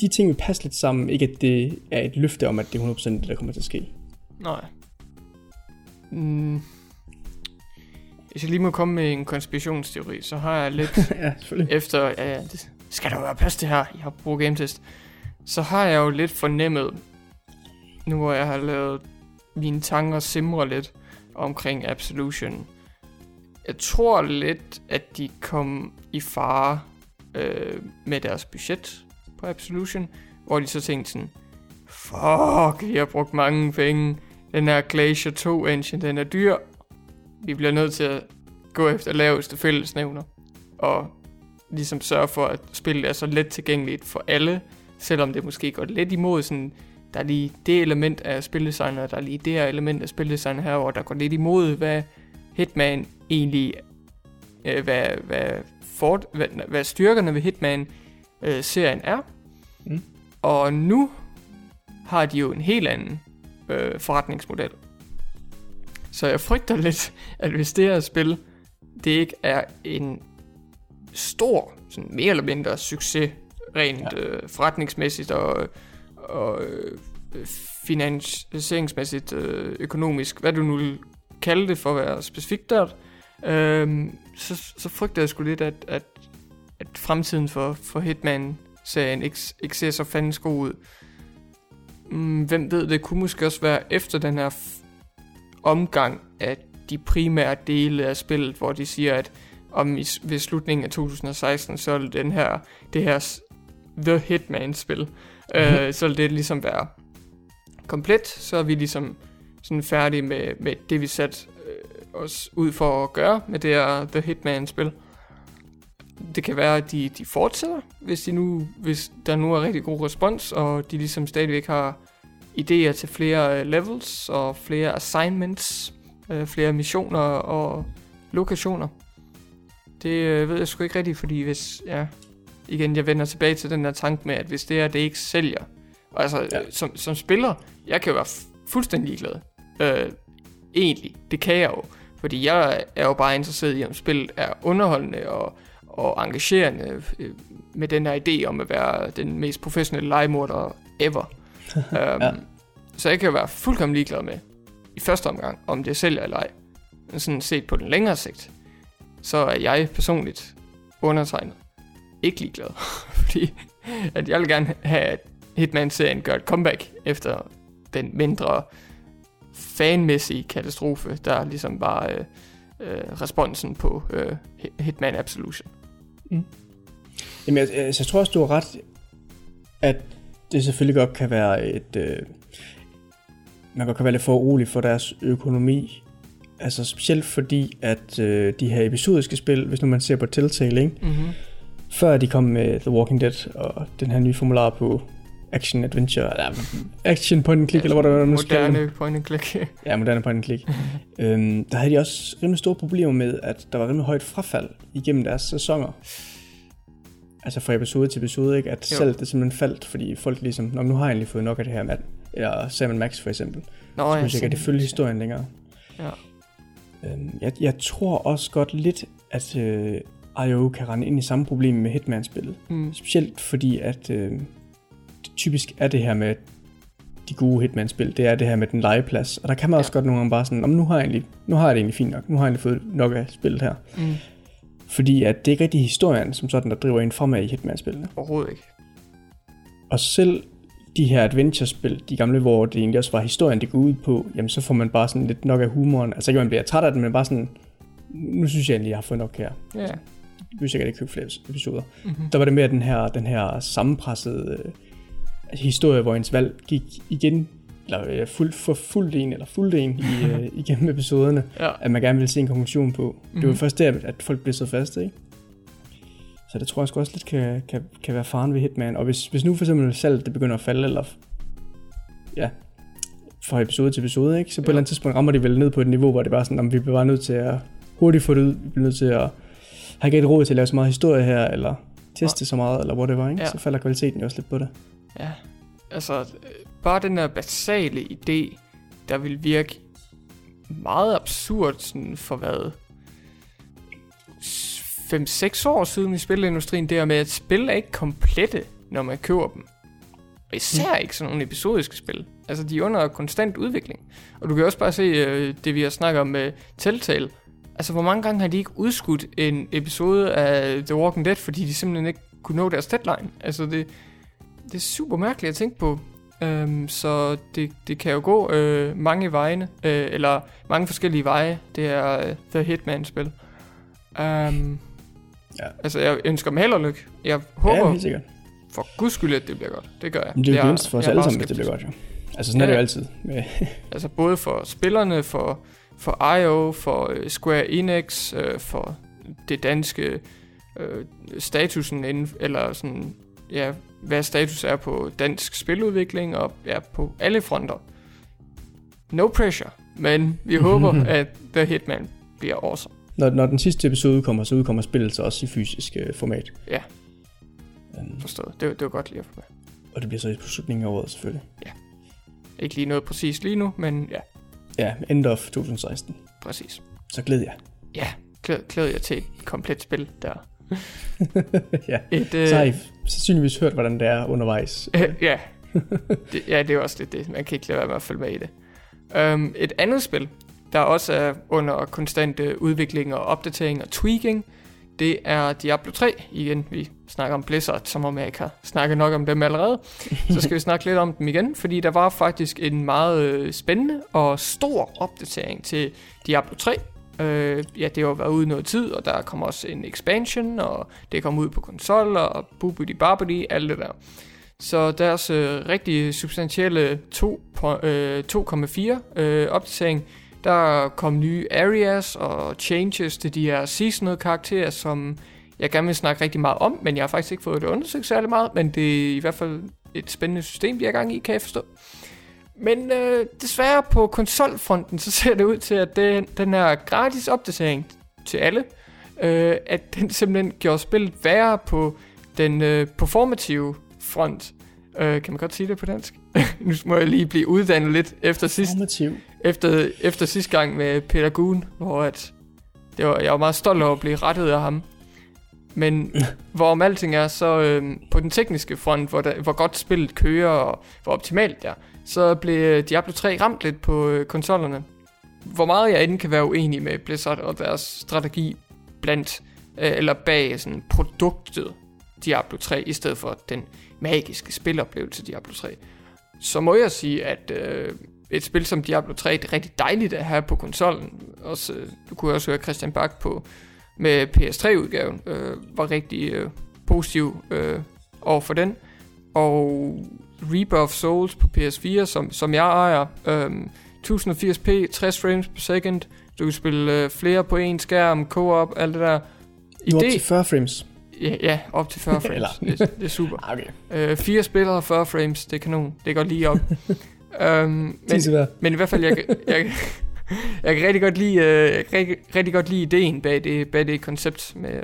De ting vil passe lidt sammen, ikke at det er et løfte om, at det er 100% det, der kommer til at ske. Nej. Mm. Hvis jeg lige må komme med en konspirationsteori, så har jeg lidt ja, selvfølgelig. efter, ja, ja, det skal der være plads til her, jeg har brugt GameTest, så har jeg jo lidt fornemmet, nu hvor jeg har lavet mine tanker simre lidt omkring Absolution. Jeg tror lidt, at de kom i fare øh, med deres budget på Absolution, hvor de så tænkte sådan, fuck, vi har brugt mange penge, den her Glacier 2 engine, den er dyr, vi bliver nødt til at gå efter laveste fællesnævner, og ligesom sørge for, at spillet er så let tilgængeligt for alle, selvom det måske går lidt imod sådan, der er lige det element af spildesign, og der er lige det her element af spildesign her, hvor der går lidt imod, hvad Hitman egentlig, øh, hvad, hvad, fort, hvad, hvad styrkerne ved Hitman-serien er. Mm. Og nu har de jo en helt anden øh, forretningsmodel. Så jeg frygter lidt, at hvis det her spil, det ikke er en stor, sådan mere eller mindre succes, rent ja. øh, forretningsmæssigt og, og øh, finansieringsmæssigt, øh, økonomisk, hvad du nu vil kalde det for at være specifikt der, øh, så, så frygter jeg sgu lidt, at, at, at fremtiden for, for Hitman-serien ikke, ikke ser så fandens god ud. Mm, hvem ved, det kunne måske også være efter den her omgang af de primære dele af spillet, hvor de siger, at om i, ved slutningen af 2016, så vil den her, det her The Hitman-spil, øh, så vil det ligesom være komplet, så er vi ligesom sådan færdige med, med det, vi satte os ud for at gøre med det her The Hitman-spil. Det kan være, at de, de fortsætter, hvis, de nu, hvis der nu er rigtig god respons, og de ligesom stadigvæk har idéer til flere øh, levels og flere assignments, øh, flere missioner og lokationer. Det øh, ved jeg sgu ikke rigtigt, fordi hvis, ja, igen, jeg vender tilbage til den der tanke med, at hvis det er, det ikke sælger, altså, Ja. som, som spiller, jeg kan jo være fu- fuldstændig ligeglad. Øh, egentlig, det kan jeg jo, fordi jeg er jo bare interesseret i, om spillet er underholdende og, og engagerende øh, med den her idé om at være den mest professionelle legemorder ever. um, Ja. Så jeg kan jo være fuldkommen ligeglad med, i første omgang, om det sælger eller ej. Men sådan set på den længere sigt, så er jeg personligt undertegnet ikke ligeglad. Fordi at jeg vil gerne have, at Hitman-serien gør et comeback efter den mindre fanmæssige katastrofe, der ligesom var øh, øh, responsen på øh, Hit- Hitman Absolution. Jamen, jeg, jeg, jeg tror også, du har ret, at det selvfølgelig godt kan være et... Øh, man godt kan være lidt for urolig for deres økonomi. Altså specielt fordi, at øh, de her episodiske spil, hvis nu man ser på Telltale, ikke? Mm-hmm. før de kom med The Walking Dead og den her nye formular på Action Adventure, eller Action Point and Click, eller hvad der nu skal. Moderne point and click. Ja, moderne point and click. øhm, der havde de også rimelig store problemer med, at der var rimelig højt frafald igennem deres sæsoner. Altså fra episode til episode, ikke? At Jo. selv det simpelthen faldt, fordi folk ligesom, Nå, nu har jeg egentlig fået nok af det her mand. Eller Sam Max for eksempel. Nå, Så ja, kunne ikke det følge historien længere. Ja. Øhm, jeg, jeg tror også godt lidt, at øh, IO kan rende ind i samme problem med Hitman-spillet. Mm. Specielt fordi, at øh, typisk er det her med de gode Hitman-spil, det er det her med den legeplads. Og der kan man også Ja. godt nogle gange bare sådan, "Nå, men nu har, jeg egentlig, nu har jeg det egentlig fint nok, nu har jeg egentlig fået nok af spillet her. Mm. Fordi at det er ikke rigtig historien, som sådan, der driver en fremad i Hitman-spillene. Overhovedet ikke. Og selv de her adventure-spil, de gamle, hvor det egentlig også var historien, det går ud på, jamen så får man bare sådan lidt nok af humoren. Altså ikke, man bliver træt af den, men bare sådan, nu synes jeg egentlig, jeg har fået nok her. Ja. Jeg vil sikkert ikke købe flere episoder. Mm-hmm. Der var det mere den her, den her sammenpressede øh, historie, hvor ens valg gik igen eller øh, fuld, for fuldt en, eller fuldt en i, øh, igennem episoderne, Ja. at man gerne vil se en konklusion på. Mm-hmm. Det var Mhm. først der, at folk blev så faste, ikke? Så det tror jeg også lidt kan, kan, kan være faren ved Hitman. Og hvis, hvis nu for eksempel salget det begynder at falde, eller ja, fra episode til episode, ikke? så på Ja. et eller andet tidspunkt rammer de vel ned på et niveau, hvor det bare sådan, om vi bliver bare nødt til at hurtigt få det ud, vi bliver nødt til at har ikke et råd til at lave så meget historie her, eller teste så meget, eller whatever, ikke? Ja. så falder kvaliteten jo også lidt på det. Ja, altså øh, bare den der basale idé, der vil virke meget absurd sådan for hvad 5-6 år siden i spilindustrien, det er med at spil er ikke komplette, når man køber dem. Og især ikke sådan nogle episodiske spil. Altså, de er under konstant udvikling. Og du kan også bare se øh, det, vi har snakket om med Telltale. Altså, hvor mange gange har de ikke udskudt en episode af The Walking Dead, fordi de simpelthen ikke kunne nå deres deadline? Altså, det, det er super mærkeligt at tænke på. Øhm, så det, det kan jo gå øh, mange vejene, øh, eller mange forskellige veje. Det er øh, The Hitman-spil. Um, Ja. Altså, jeg ønsker dem held og lykke. Jeg håber ja, ja, helt sikkert. for guds skyld, at det bliver godt. Det gør jeg. Men det er jo gevinst for os alle sammen, hvis det bliver godt, jo. Altså sådan er det Ja. jo altid. Altså både for spillerne, for, for IO, for øh, Square Enix, øh, for det danske øh, statusen inden, eller sådan, ja, hvad status er på dansk spiludvikling, og ja, på alle fronter. No pressure, men vi håber, at The Hitman bliver awesome. når, når den sidste episode udkommer, så udkommer spillet så også i fysisk øh, format. Ja. Um, Forstået. Det, det var godt lige at få med. og det bliver så i slutningen af året selvfølgelig. Ikke lige noget præcis lige nu, men ja, Ja, end of 2016. præcis. Så glæder jeg. Ja, glæd, glæd jer til et komplet spil der. ja. Et, øh, Så har I sandsynligvis hørt, hvordan det er undervejs. Øh, ja. det, ja, det er også lidt det. Man kan ikke lade være med at følge med i det. Um, et andet spil, der også er under konstant øh, udvikling og opdatering og tweaking, det er Diablo 3. Igen, vi snakker om Blizzard, som om jeg ikke har snakket nok om dem allerede. Så skal vi snakke lidt om dem igen, fordi der var faktisk en meget øh, spændende og stor opdatering til Diablo 3. Øh, ja, det har jo været ude noget tid, og der kommer også en expansion, og det kommer ud på konsoller, og bubidi babidi, alt det der. Så deres øh, rigtig substantielle 2 po- øh, 2,4 øh, opdatering, der kom nye areas og changes til de her seasonal karakterer, som jeg gerne vil snakke rigtig meget om, men jeg har faktisk ikke fået det undersøgt særlig meget, men det er i hvert fald et spændende system, de er gang i, kan jeg forstå. Men øh, desværre på konsolfronten, så ser det ud til, at den, den her gratis opdatering til alle, øh, at den simpelthen gjorde spillet værre på den øh, performative front. Øh, kan man godt sige det på dansk? nu må jeg lige blive uddannet lidt efter sidst, efter, efter sidste gang med Peter Gun, hvor at det var, jeg var meget stolt over at blive rettet af ham. Men hvorom alting er, så øh, på den tekniske front, hvor, der, hvor godt spillet kører, og hvor optimalt det er, så blev øh, Diablo 3 ramt lidt på øh, konsollerne. Hvor meget jeg end kan være uenig med Blizzard og deres strategi blandt, øh, eller bag sådan produktet Diablo 3, i stedet for den magiske spiloplevelse Diablo 3, så må jeg sige, at øh, et spil som Diablo 3 det er rigtig dejligt at have på konsollen. Også, øh, du kunne også høre Christian Bak på med PS3-udgaven, øh, var rigtig øh, positiv øh, over for den. Og Reaper of Souls på PS4, som, som jeg ejer, øh, 1080p, 60 frames per second, du kan spille øh, flere på en skærm, co-op, alt det der. Nu op til Idé, 40 frames. ja, ja, op til 40 frames, det, det er super. Okay. Øh, fire spillere, 40 frames, det er kanon. Det går lige op. øhm, men, 10 til hver. men i hvert fald, jeg, jeg, jeg kan rigtig godt lide, øh, jeg kan rigtig, rigtig godt lide ideen bag det, bag det koncept med,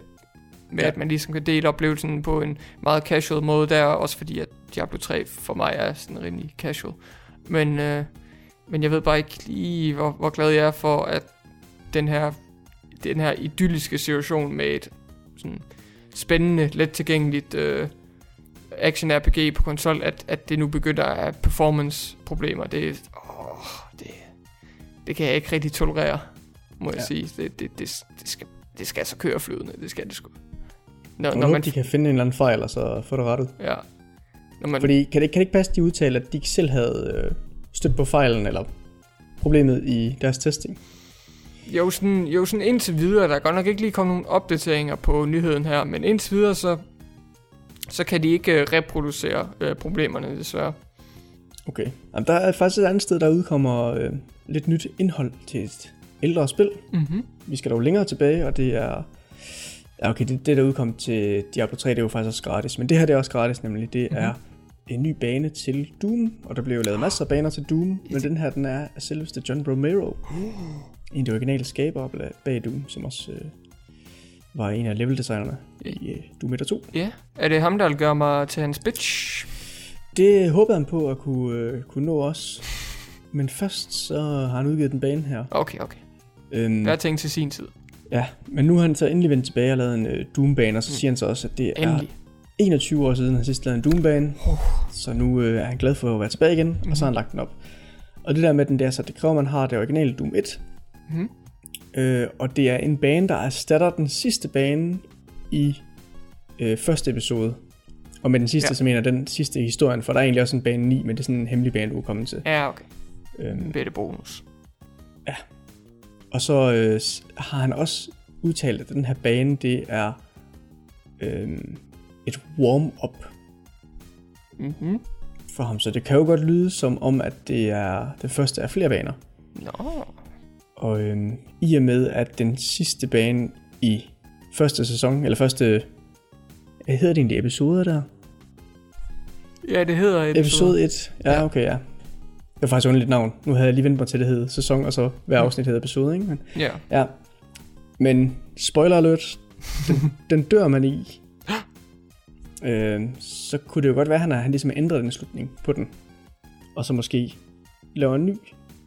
med Ja. at man ligesom kan dele oplevelsen på en meget casual måde der, også fordi at Diablo 3 for mig er sådan rimelig casual. Men, øh, men jeg ved bare ikke lige, hvor, hvor glad jeg er for, at den her, den her idylliske situation med et sådan spændende, let tilgængeligt øh, action RPG på konsol, at, at det nu begynder at have performance problemer. Det, åh, det, det kan jeg ikke rigtig tolerere, må jeg Ja. sige. Det, det, det, det, skal, det skal så køre flydende, det skal det sgu. Når, når man, de kan finde en eller anden fejl, og så få det rettet. ja, når man, Fordi, kan det, kan det ikke passe, de udtaler, at de ikke selv havde øh, stødt på fejlen, eller problemet i deres testing? Jo, sådan, jo, sådan indtil videre, der er godt nok ikke lige kommet nogle opdateringer på nyheden her, men indtil videre, så, så kan de ikke øh, reproducere øh, problemerne, desværre. Okay. Jamen, der er faktisk et andet sted, der udkommer øh, lidt nyt indhold til et ældre spil. Mm-hmm. Vi skal dog længere tilbage, og det er... Ja, okay, det, det der udkom til Diablo 3, det er jo faktisk også gratis. Men det her, det er også gratis, nemlig. Det mm-hmm. er en ny bane til Doom, og der blev jo lavet masser af baner til Doom, yes. men den her, den er af selveste John Romero. En af de originale skabere bag Doom, som også øh, var en af leveldesignerne i øh, Doom 1 og 2. Ja, er det ham, der vil gøre mig til hans bitch? Det håbede han på at kunne, øh, kunne nå os. Men først så har han udgivet den bane her. Okay, okay. Øhm, Jeg tænkte til sin tid. Ja, men nu har han så endelig vendt tilbage og lavet en øh, Doom-bane, og så siger han så også, at det er Endelig. 21 år siden, han sidst lavede en Doom-bane. Så nu øh, er han glad for at være tilbage igen, og så har han lagt den op. Og det der med den der, så det kræver, at man har det originale Doom 1. Mhm. Øh, og det er en bane, der erstatter den sidste bane i øh, første episode. Og med den sidste, Ja. ja. så mener jeg den sidste i historien, for der er egentlig også en bane 9, men det er sådan en hemmelig bane, du er kommet til. Ja, okay. Øhm, Bitte bonus. Og så øh, har han også udtalt, at den her bane, det er øh, et warm-up Mhm. for ham. Så det kan jo godt lyde som om, at det er det første af flere baner. Nå. Og øhm, i og med, at den sidste bane i første sæson, eller første, hvad hedder det egentlig, episoder der? Ja, det hedder episode. Episode 1. Ja, Ja. okay, ja. Det var faktisk underligt navn. Nu havde jeg lige vendt mig til, at det hed sæson, og så hver afsnit hedder episode, ikke? Men, Ja. ja. Men spoiler alert, den, den dør man i. øhm, så kunne det jo godt være, at han, har, han ligesom ændret den slutning på den. Og så måske laver en ny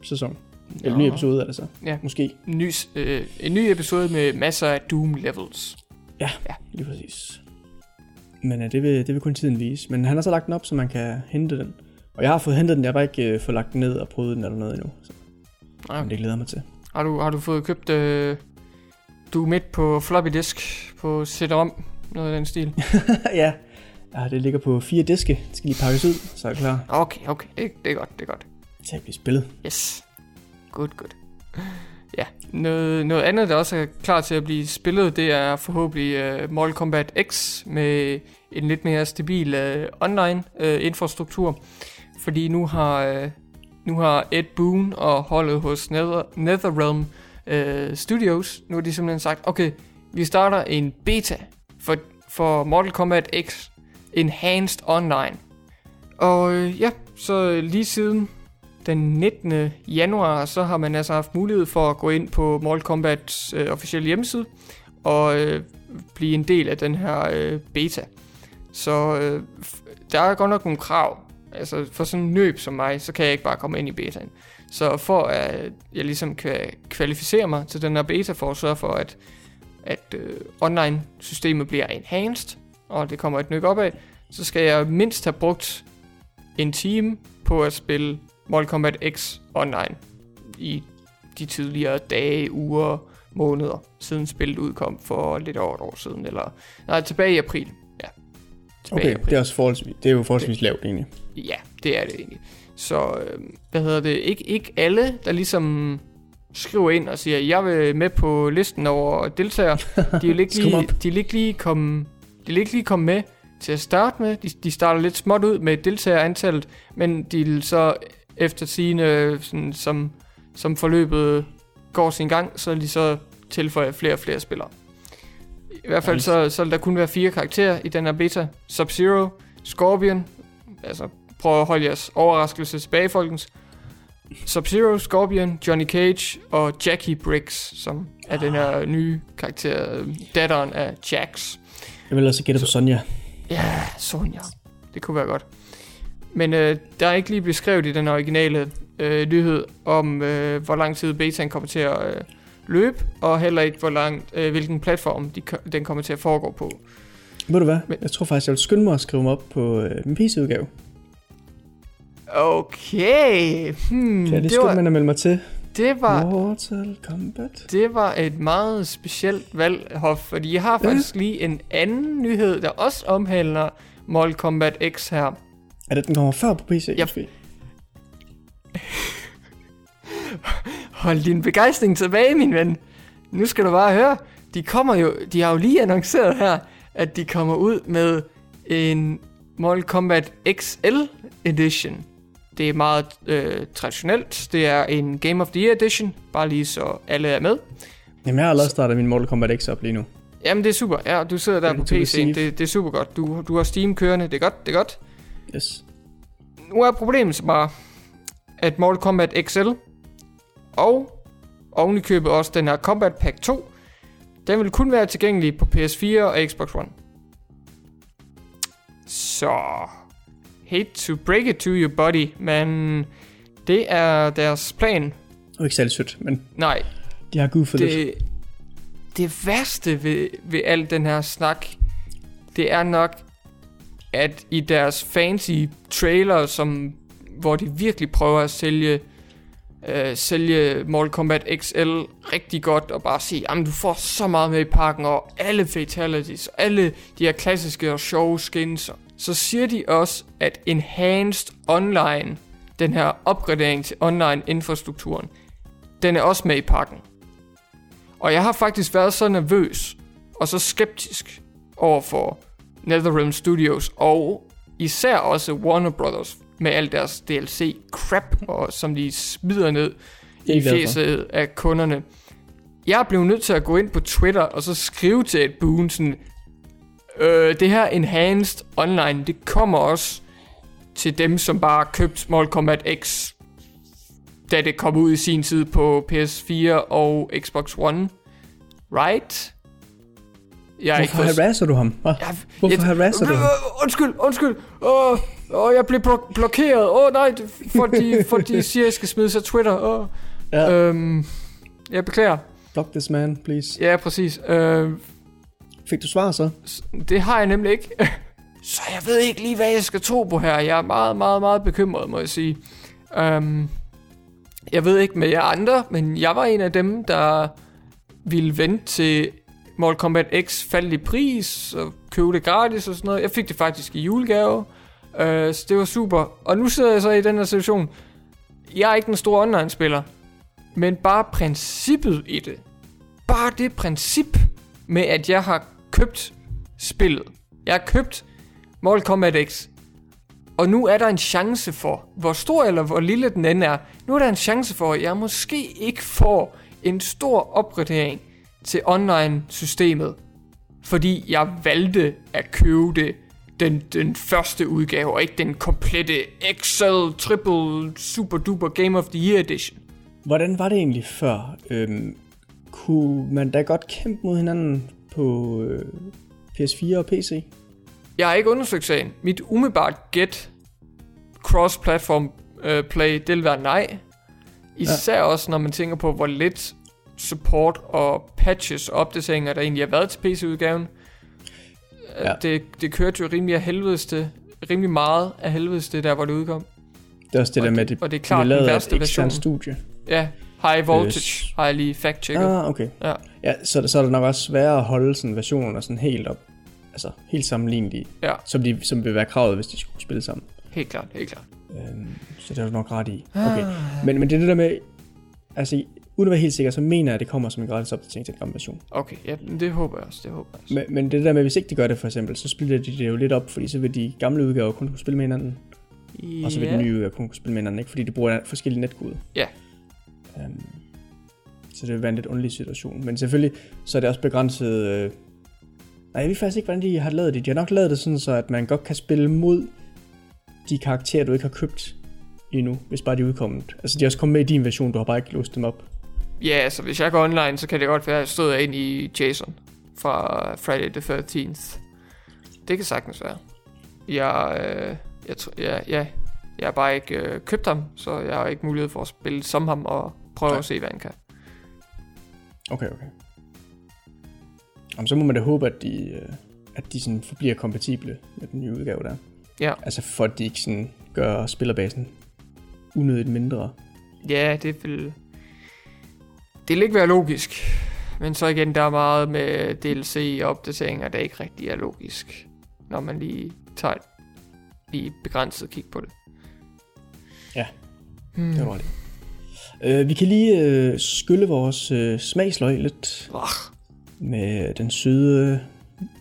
sæson. Eller en ny episode er det så. Ja. Måske. Ny, øh, en ny episode med masser af Doom levels. Lige præcis. Men ja, det vil, det vil kun tiden vise. Men han har så lagt den op, så man kan hente den. Og jeg har fået hentet den, jeg har bare ikke øh, fået lagt den ned og prøvet den eller noget endnu. Så Ja. men det glæder jeg mig til. Har du, har du fået købt øh, Doom 1 på floppy disk på CD-ROM? Noget af den stil? ja. ja, det ligger på fire diske. Det skal lige pakkes ud, så er det klar Okay, okay. Det, det er godt, det er godt. til at blive spillet. Yes. Good, good. Ja, noget, noget andet, der også er klar til at blive spillet, det er forhåbentlig uh, Mortal Kombat X med en lidt mere stabil uh, online uh, infrastruktur. Fordi nu har, øh, nu har Ed Boon og holdet hos Nether, NetherRealm øh, Studios, nu har de simpelthen sagt, okay, vi starter en beta for, for Mortal Kombat X Enhanced Online. Og øh, ja, så lige siden den 19. januar, så har man altså haft mulighed for at gå ind på Mortal Kombat's øh, officielle hjemmeside og øh, blive en del af den her øh, beta. Så øh, der er godt nok nogle krav. Altså for sådan en nøb som mig, så kan jeg ikke bare komme ind i betaen. Så for at jeg ligesom kan kvalificere mig til den her beta, for at sørge for, at, at øh, online-systemet bliver enhanced, og det kommer et nyk opad, så skal jeg mindst have brugt en time på at spille Mortal Kombat X online i de tidligere dage, uger, måneder, siden spillet udkom for lidt over et år siden, eller nej, tilbage i april. Okay, det er, også forholdsvis, det er jo forholdsvis lavt egentlig. Ja, det er det egentlig. Så, øh, hvad hedder det, ikke, ikke alle, der ligesom skriver ind og siger, jeg vil med på listen over deltagere, de vil ikke lige, de vil ikke lige komme, de vil ikke lige komme med til at starte med. De, de starter lidt småt ud med deltagerantallet, men de vil så efter sine, sådan, som, som forløbet går sin gang, så de så tilføje flere og flere spillere. I hvert fald så, så vil der kun være fire karakterer i den her beta. Sub-Zero, Scorpion, altså prøv at holde jeres overraskelse tilbage, folkens. Sub-Zero, Scorpion, Johnny Cage og Jackie Briggs, som er den her nye karakter, datteren af Jax. Jeg vil også gætte på Sonja. Ja, Sonja. Det kunne være godt. Men øh, der er ikke lige beskrevet i den originale øh, nyhed om, øh, hvor lang tid betaen kommer til at øh, løbe, og heller ikke, hvor langt, øh, hvilken platform de, den kommer til at foregå på. Ved du hvad? Men- Jeg tror faktisk, jeg vil skynde mig at skrive mig op på øh, min PC-udgave. Okay. Hmm, det det, skal var, man at melde mig til. det, var, Mortal Kombat. det var et meget specielt valg, Hoff, fordi jeg har faktisk lige en anden nyhed, der også omhandler Mortal Kombat X her. Er det, den kommer før på PC? Ja. måske? Hold din begejstring tilbage, min ven. Nu skal du bare høre. De kommer jo, de har jo lige annonceret her, at de kommer ud med en Mortal Kombat XL Edition det er meget øh, traditionelt. Det er en Game of the Year edition, bare lige så alle er med. Jamen, jeg har allerede startet min Mortal Kombat X op lige nu. Jamen, det er super. Ja, du sidder der Den på PC'en. Det, det er super godt. Du, du har Steam kørende. Det er godt, det er godt. Yes. Nu er problemet så bare, at Mortal Kombat XL og oven i købet også den her Combat Pack 2, den vil kun være tilgængelig på PS4 og Xbox One. Så hate to break it to you buddy, men det er deres plan. Det er ikke særlig sødt, men Nej, de har gud for lidt. det, det værste ved, ved al den her snak, det er nok, at i deres fancy trailer, som, hvor de virkelig prøver at sælge, øh, sælge Mortal Kombat XL rigtig godt, og bare sige, jamen du får så meget med i pakken, og alle fatalities, og alle de her klassiske og sjove skins, så siger de også, at Enhanced Online, den her opgradering til online infrastrukturen, den er også med i pakken. Og jeg har faktisk været så nervøs og så skeptisk over for NetherRealm Studios og især også Warner Brothers med al deres DLC crap, og som de smider ned i jeg fjeset af kunderne. Jeg blev nødt til at gå ind på Twitter og så skrive til et Boone sådan, øh, det her Enhanced Online, det kommer også til dem, som bare købte Mortal Kombat X da det kom ud i sin tid på PS4 og Xbox One. Right? Jeg Hvorfor ikke harasser du ham? Hva? Jeg, Hvorfor harasser du ham? Øh, Undskyld, undskyld. Åh, jeg blev blok- blokeret. Åh, nej, det- for de, for de siger, jeg skal smide sig Twitter. Åh. Ja. Øhm, jeg beklager. Block this man, please. Ja, præcis. Øh, Fik du svar så? det har jeg nemlig ikke. Så jeg ved ikke lige, hvad jeg skal tro på her. Jeg er meget, meget, meget bekymret, må jeg sige. Um, jeg ved ikke med jer andre, men jeg var en af dem, der ville vente til Mortal Kombat X faldt i pris og købe det gratis og sådan noget. Jeg fik det faktisk i julegave, Øh, så det var super. Og nu sidder jeg så i den her situation. Jeg er ikke den store online-spiller, men bare princippet i det. Bare det princip med, at jeg har købt spillet. Jeg har købt Mortal Kombat X. Og nu er der en chance for, hvor stor eller hvor lille den end er, nu er der en chance for, at jeg måske ikke får en stor opgradering til online-systemet. Fordi jeg valgte at købe det den, den første udgave, og ikke den komplette Excel Triple Super Duper Game of the Year Edition. Hvordan var det egentlig før? Øhm, kunne man da godt kæmpe mod hinanden på øh, PS4 og PC? Jeg har ikke undersøgt sagen. Mit umiddelbart get cross-platform øh, play, det vil være nej. Især ja. også, når man tænker på, hvor lidt support og patches og opdateringer, der egentlig har været til PC-udgaven. Ja. Det, det kørte jo rimelig af helvedeste, rimelig meget af helvedeste, der hvor det udkom. Det er også det Og der med, det- at det, og det er klart den værste version. studie. Ja, high voltage s- har jeg lige fact-checket. Ah, okay. Ja. Ja, så, så er det nok også sværere at holde sådan versionerne sådan helt op. Altså helt sammenlignelige. Ja. Som, de, som vil være kravet, hvis de skulle spille sammen. Helt klart, helt klart. Øhm, så det er du nok ret i. Okay. Men, men det er det der med... Altså, uden at være helt sikker, så mener jeg, at det kommer som en gratis opdatering til den gamle version. Okay, ja, det håber jeg også, det håber jeg også. Men, men det der med, hvis ikke de gør det for eksempel, så splitter de det jo lidt op, fordi så vil de gamle udgaver kun kunne spille med hinanden, og så vil den nye udgave kun kunne spille med hinanden, ikke? fordi de bruger forskellige netkode. Ja. Um, så det vil være en lidt underlig situation. Men selvfølgelig, så er det også begrænset... Øh... Nej, jeg ved faktisk ikke, hvordan de har lavet det. De har nok lavet det sådan, så at man godt kan spille mod de karakterer, du ikke har købt endnu, hvis bare de er udkommet. Altså, de er også kommet med i din version, du har bare ikke låst dem op. Ja, altså hvis jeg går online, så kan det godt være, at jeg stod ind i Jason fra Friday the 13th. Det kan sagtens være. Jeg, øh, jeg, ja, ja, jeg har bare ikke øh, købt ham, så jeg har ikke mulighed for at spille som ham og prøve Nej. at se, hvad han kan. Okay, okay. Jamen, så må man da håbe, at de, øh, at de sådan forbliver kompatible med den nye udgave der. Ja. Altså for at de ikke sådan gør spillerbasen unødigt mindre. Ja, det vil... Det vil ikke være logisk. Men så igen, der er meget med DLC og opdateringer, der ikke rigtig er logisk. Når man lige tager et lige begrænset kig på det. Ja, Hmm. Det var det. Øh, vi kan lige øh, skylle vores øh, smagsløg lidt Oh, med den søde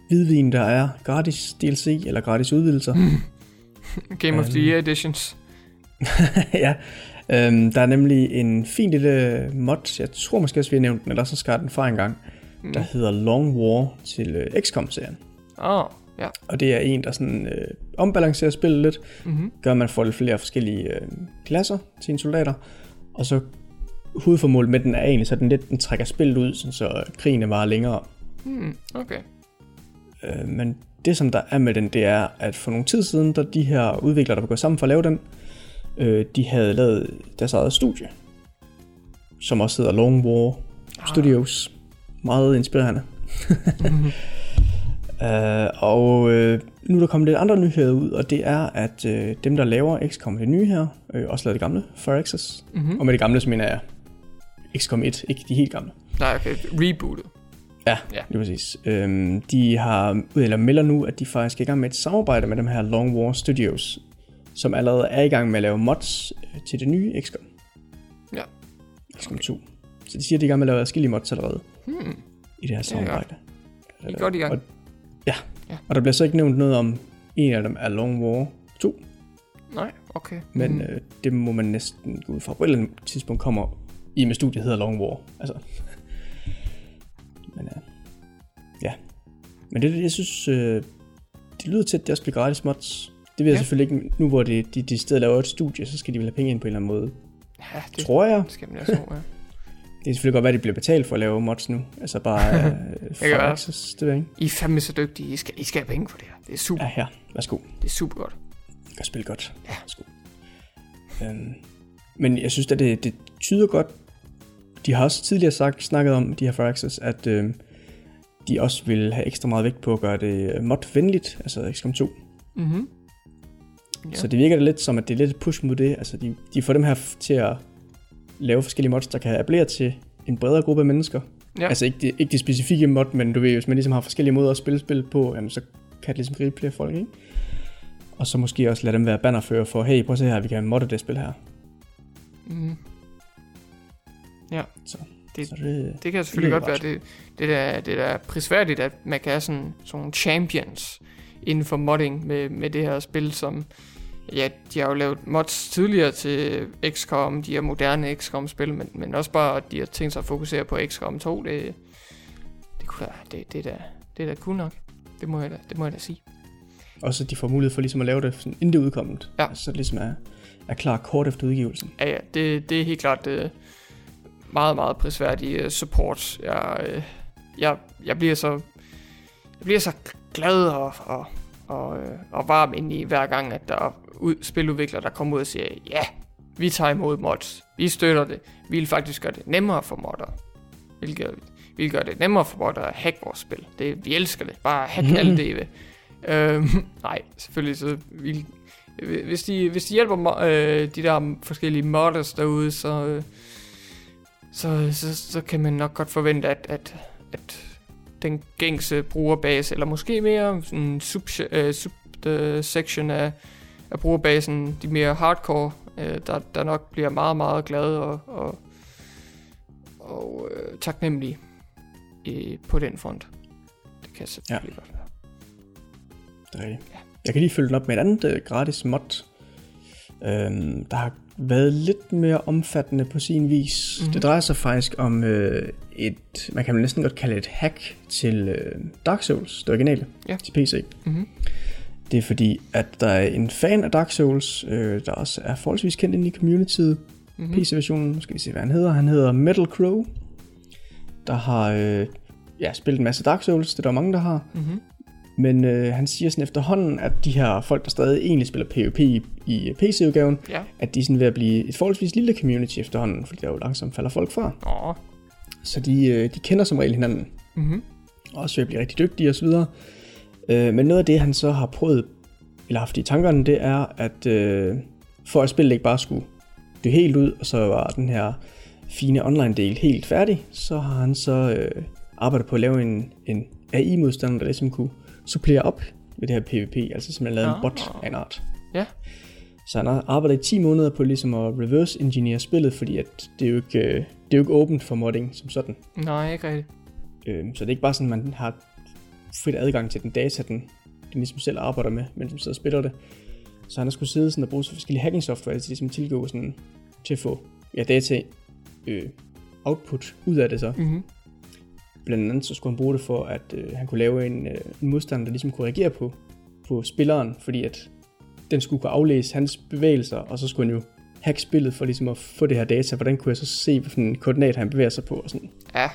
hvidvin, der er gratis DLC eller gratis udvidelser. Game of the Øhm. Year editions. ja, øhm, der er nemlig en fin lille mod, jeg tror måske også, vi har nævnt den, eller så skal den fra en gang, mm. der hedder Long War til øh, XCOM-serien. Åh, oh, ja. Og det er en, der sådan øh, ombalancerer spillet lidt, Mm-hmm. gør, at man får lidt flere forskellige øh, klasser til sine soldater, og så hovedformålet med den er egentlig, så den lidt den trækker spillet ud, sådan, så krigen er meget længere. Hmm, okay. Øh, men det, som der er med den, det er, at for nogle tid siden, da de her udviklere, der var gået sammen for at lave den, øh, de havde lavet deres eget studie, som også hedder Long War Studios. Meget inspirerende. øh, og øh, nu er der kommet lidt andre nyheder ud, og det er, at øh, dem, der laver XCOM, det nye her, øh, også lavet det gamle, Firaxis. Mm-hmm. Og med det gamle, så mener jeg XCOM 1, ikke de helt gamle. Nej, okay. Rebootet. Ja, Ja. ja. lige præcis. Øhm, de har, eller melder nu, at de faktisk er i gang med et samarbejde med dem her Long War Studios, som allerede er i gang med at lave mods øh, til det nye XCOM. Ja. XCOM 2. Så de siger, at de er i gang med at lave forskellige mods allerede Hmm. i det her samarbejde. De er godt i gang. Og, ja. Ja. ja, og der bliver så ikke nævnt noget om, en af dem er Long War 2, Nej, okay. men Hmm. øh, det må man næsten gå ud fra. På et eller andet tidspunkt kommer i med studiet hedder Long War. Altså. Men øh, ja. Men det, jeg synes, øh, det lyder til, at det også bliver gratis mods. Det ved jeg Ja. selvfølgelig ikke, nu hvor det, de, de stedet laver et studie, så skal de vel have penge ind på en eller anden måde. Ja, det Tror jeg. skal man også ja. Det er selvfølgelig godt at de bliver betalt for at lave mods nu. Altså bare øh, for access, det ved jeg ikke. I er fandme så dygtige. I skal, I skal have penge for det her. Det er super. Ja, her. Værsgo. Det er super godt. kan spille godt. Ja. Værsgo. Øhm, men jeg synes, at det, det tyder godt. De har også tidligere sagt, snakket om, de her Firaxis, at øh, de også vil have ekstra meget vægt på at gøre det mod-venligt, altså XCOM 2. Mm-hmm. Ja. Så det virker da lidt som, at det er lidt et push mod det. Altså, de, de får dem her til at lave forskellige mods, der kan appellere til en bredere gruppe af mennesker. Ja. Altså ikke de, ikke de specifikke mod, men du ved, hvis man ligesom har forskellige måder at spille spil på, jamen, så kan det ligesom gribe flere folk, ikke? Og så måske også lade dem være bannerfører for, hey, prøv at se her, vi kan modde det spil her. Mm. Ja, Så, Det- så det, det kan selvfølgelig godt være. Det, det, der, det der er prisværdigt, at man kan have sådan, sådan nogle champions inden for modding med, med det her spil, som ja, de har jo lavet mods tidligere til XCOM, de her moderne XCOM-spil, men, men også bare, at de har tænkt sig at fokusere på XCOM 2, det, det, kunne da, det, det, er da, det er da cool nok. Det må jeg da, det må jeg da sige. også at de får mulighed for ligesom at lave det sådan, inden det er udkommet. Ja. Så det ligesom er, er klar kort efter udgivelsen. Ja, ja, det, det er helt klart uh, meget, meget prisværdig uh, support. Jeg, uh, jeg, jeg bliver så jeg bliver så glad og, og, og, øh, og varm ind i hver gang, at der er ud, spiludviklere, der kommer ud og siger, ja, vi tager imod mods, vi støtter det, vi vil faktisk gøre det nemmere for modder. Hvilket, vi vil gøre det nemmere for modder at hacke vores spil. Det, vi elsker det, bare hack alt det I vil. Øhm, nej, selvfølgelig så vil, hvis de, hvis de hjælper øh, de der forskellige modders derude, så, øh, så, så, så kan man nok godt forvente, at, at, at den gængse brugerbase, eller måske mere sådan sub, øh, sub øh, af, af brugerbasen, de mere hardcore, øh, der, der nok bliver meget, meget glade og, og, og øh, taknemmelige i, på den front. Det kan selvfølgelig ja. godt være. Det er rigtigt. Jeg kan lige følge den op med et andet øh, gratis mod. Øhm, der har været lidt mere omfattende på sin vis. Mhm. Mm-hmm. Det drejer sig faktisk om øh, et, man kan næsten godt kalde et hack til øh, Dark Souls, det originale, Ja. til PC. Mm-hmm. Det er fordi, at der er en fan af Dark Souls, øh, der også er forholdsvis kendt inde i communityet. Mm-hmm. PC-versionen, nu skal vi se, hvad han hedder. Han hedder Metal Crow, der har øh, ja, spillet en masse Dark Souls, det er der mange, der har. Mm-hmm. Men øh, han siger sådan efterhånden, at de her folk, der stadig egentlig spiller PvP i, i PC-udgaven, Ja. at de er sådan ved at blive et forholdsvis lille community efterhånden, fordi der jo langsomt falder folk fra. Åh. Så de, øh, de kender som regel hinanden, Mm-hmm. og også ved at blive rigtig dygtige osv. Øh, men noget af det, han så har prøvet, eller haft i tankerne, det er, at øh, for at spillet ikke bare skulle dø helt ud, og så var den her fine online-del helt færdig, så har han så øh, arbejdet på at lave en, en AI-modstander, der ligesom kunne supplere op med det her PvP, altså simpelthen lavet en Ah. bot af en art. Ja. Så han har arbejdet i 10 måneder på ligesom at reverse engineer spillet, fordi at det er jo ikke, øh, det er jo ikke åbent for modding som sådan. Nej, ikke rigtigt. Øhm, så det er ikke bare sådan, at man har frit adgang til den data, den, den ligesom selv arbejder med, mens man sidder og spiller det. Så han har skulle sidde sådan og bruge forskellige hacking software til ligesom tilgå sådan, til at få ja, data øh, output ud af det så. Mm-hmm. Blandt andet så skulle han bruge det for, at øh, han kunne lave en, øh, en modstander, der ligesom kunne reagere på, på spilleren, fordi at den skulle kunne aflæse hans bevægelser, og så skulle han jo hacke spillet for ligesom at få det her data. Hvordan kunne jeg så se, hvilken koordinat han bevæger sig på og sådan. Ja, ja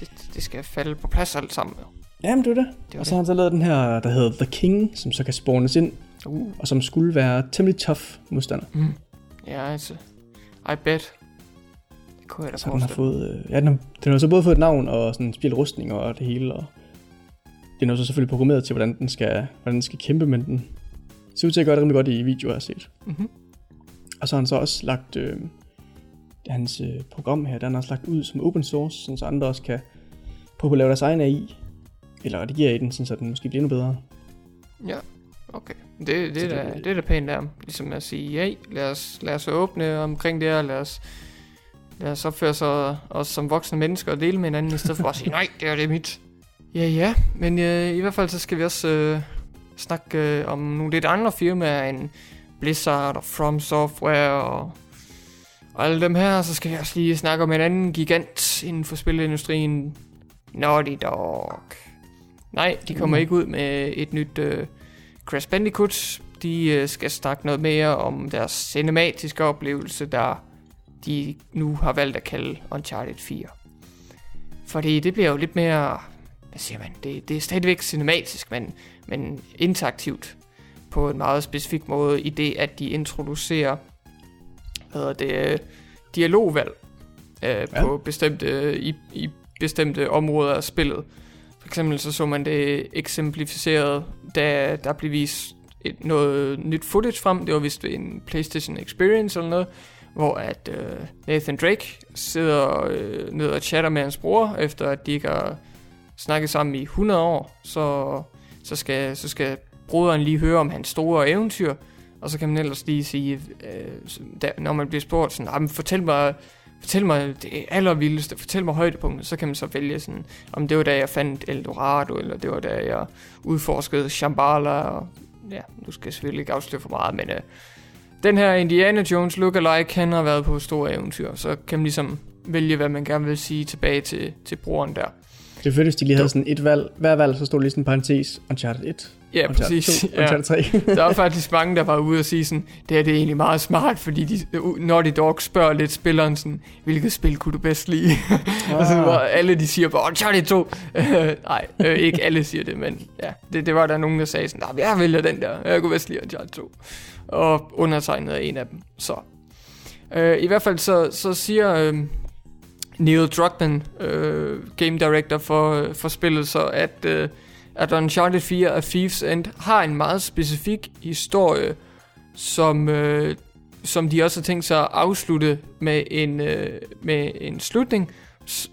det, det skal falde på plads alt sammen. Jamen, det var det. Det og så har han så lavet den her, der hedder The King, som så kan spawnes ind, Uh. og som skulle være temmelig tough modstander. Ja, altså. I bet. Det kunne Så den har fået, øh, ja, den har, den har så både fået et navn og sådan spil rustning og det hele, og den er så selvfølgelig programmeret til, hvordan den skal, hvordan den skal kæmpe, men den ser ud til at gøre det rimelig godt i videoer, jeg har set. Mhm. Og så har han så også lagt øh, hans øh, program her, der han har også lagt ud som open source, sådan så andre også kan prøve at lave deres egen AI, eller redigere i den, sådan så den måske bliver endnu bedre. Ja, okay. Det, det, Så er det- da, det er da pænt ham. Ligesom at sige, hey, lad os, lad os åbne omkring det her, lad os, lad os opføre sig os som voksne mennesker og dele med hinanden, i stedet for at sige, nej, det er det mit. Ja, ja, men øh, i hvert fald så skal vi også øh, snakke øh, om nogle lidt andre firmaer end Blizzard og From Software og, og alle dem her. Så skal vi også lige snakke om en anden gigant inden for spilindustrien, Naughty Dog. Nej, de kommer Mm. ikke ud med et nyt øh, Crash Bandicoot. De øh, skal snakke noget mere om deres cinematiske oplevelse, der de nu har valgt at kalde Uncharted 4. Fordi det bliver jo lidt mere, hvad siger man, det, det er stadigvæk cinematisk, men, men interaktivt på en meget specifik måde, i det at de introducerer hvad hedder det, dialogvalg øh, ja. På bestemte, i, i bestemte områder af spillet. For eksempel så så man det eksemplificeret, da der blev vist et, noget nyt footage frem. Det var vist en PlayStation Experience eller noget, hvor at øh, Nathan Drake sidder øh, ned og chatter med hans bror, efter at de ikke har snakket sammen i 100 år. Så, så, skal, så skal broderen lige høre om hans store eventyr, og så kan man ellers lige sige, øh, da, når man bliver spurgt sådan, ah, fortæl mig, fortæl mig det allervildeste, fortæl mig højdepunktet, så kan man så vælge sådan, om det var da jeg fandt Eldorado, eller det var da jeg udforskede Shambhala, og ja, nu skal jeg selvfølgelig ikke afsløre for meget, men øh, den her Indiana Jones lookalike, han har været på store eventyr, så kan man ligesom vælge, hvad man gerne vil sige tilbage til, til broren der. Det er hvis de lige havde sådan et valg. Hver valg, så stod lige sådan en parentes. Uncharted 1, Ja, Uncharted præcis. 2, Ja. Uncharted 3. Der var faktisk mange, der var ude og sige sådan, det her det er egentlig meget smart, fordi de, Naughty Dog spørger lidt spilleren sådan, hvilket spil kunne du bedst lide? og så var alle de siger bare, Uncharted 2. Nej, øh, ikke alle siger det, men ja, det, det var der nogen, der sagde sådan, nej, jeg vælger den der, jeg kunne bedst lide Uncharted 2. Og undertegnet er en af dem, så. Øh, I hvert fald så, så siger øh, Neil Druckmann, øh, game director for, øh, for spillet, så at, øh, at Uncharted 4 og Thieves End har en meget specifik historie, som, øh, som de også har tænkt sig at afslutte med en, øh, med en slutning,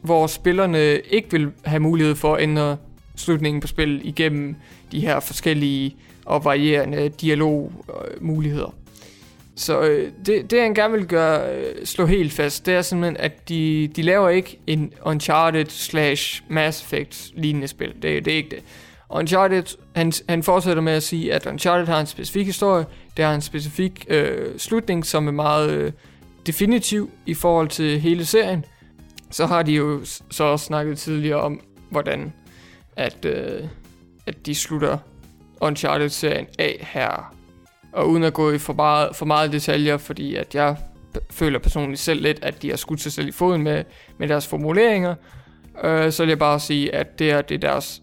hvor spillerne ikke vil have mulighed for at ændre slutningen på spillet igennem de her forskellige og varierende dialogmuligheder. Så øh, det, det, han gerne vil gøre, øh, slå helt fast, det er simpelthen, at de, de laver ikke en Uncharted slash Mass Effect lignende spil. Det, det er ikke det. Uncharted, han, han fortsætter med at sige, at Uncharted har en specifik historie, det har en specifik øh, slutning, som er meget øh, definitiv i forhold til hele serien. Så har de jo så også snakket tidligere om, hvordan at, øh, at de slutter Uncharted-serien af her. Og uden at gå i for meget, for meget detaljer, fordi at jeg føler personligt selv lidt, at de har skudt sig selv i foden med, med deres formuleringer, øh, så vil jeg bare sige, at det er, det er deres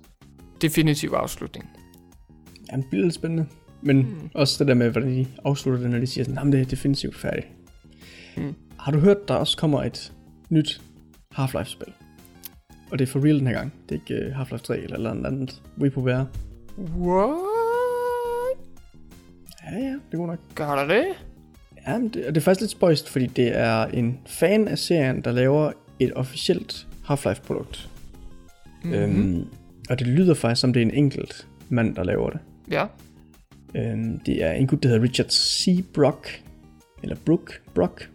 definitive afslutning. Ja, det bliver lidt spændende. Men mm. også det der med, hvordan de afslutter det, når de siger sådan, det er definitivt færdigt. Mm. Har du hørt, der også kommer et nyt Half-Life-spil? Og det er for real den her gang. Det er ikke uh, Half-Life 3 eller noget andet. WePoVR. What? Ja, ja, det er godt nok. Gør der det? Ja, men det, det er faktisk lidt spøjst, fordi det er en fan af serien, der laver et officielt Half-Life-produkt. Mm-hmm. Øhm, og det lyder faktisk som, det er en enkelt mand, der laver det. Ja. Øhm, det er en gut, der hedder Richard C. Brock, eller Brook, Brock,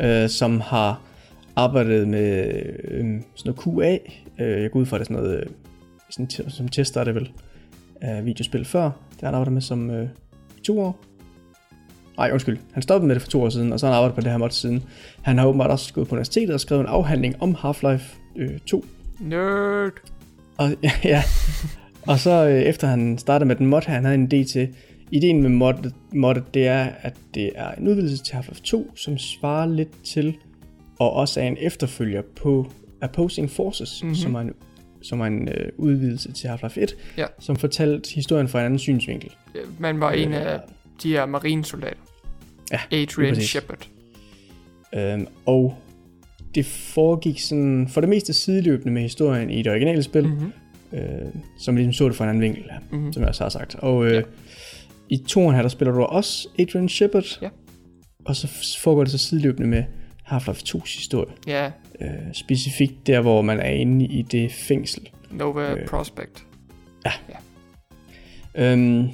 øh, som har arbejdet med øh, sådan noget QA. Øh, jeg går ud fra, det sådan noget, øh, sådan, som tester er det vel, af videospil før. Det har han arbejdet med som øh, to år. Nej, undskyld. Han stoppede med det for to år siden, og så har han arbejdet på det her mod siden. Han har åbenbart også gået på universitetet og skrevet en afhandling om Half-Life øh, 2. Nerd. Og, ja, og så øh, efter han startede med den mod her, han havde en idé til, ideen med moddet, moddet, det er, at det er en udvidelse til Half-Life 2, som svarer lidt til, og også er en efterfølger på Opposing Forces, Mhm. mm-hmm. som er en, som er en øh, udvidelse til Half-Life 1, Ja. som fortalte historien fra en anden synsvinkel. Øh, Man var en Øh, af de her marinesoldater. Ja, Adrian. Shepard. Øhm, og det foregik sådan for det meste sideløbende med historien i det originale spil, Mhm. øh, som ligesom så det fra en anden vinkel, Mhm. som jeg også har sagt. Og øh, Ja. i toren her, der spiller du også Adrian Shepard, Ja. og så foregår det så sideløbende med Half-Life 2's historie. Ja, Øh, specifikt der, hvor man er inde i det fængsel. Nova Øh. Prospect. Øhm,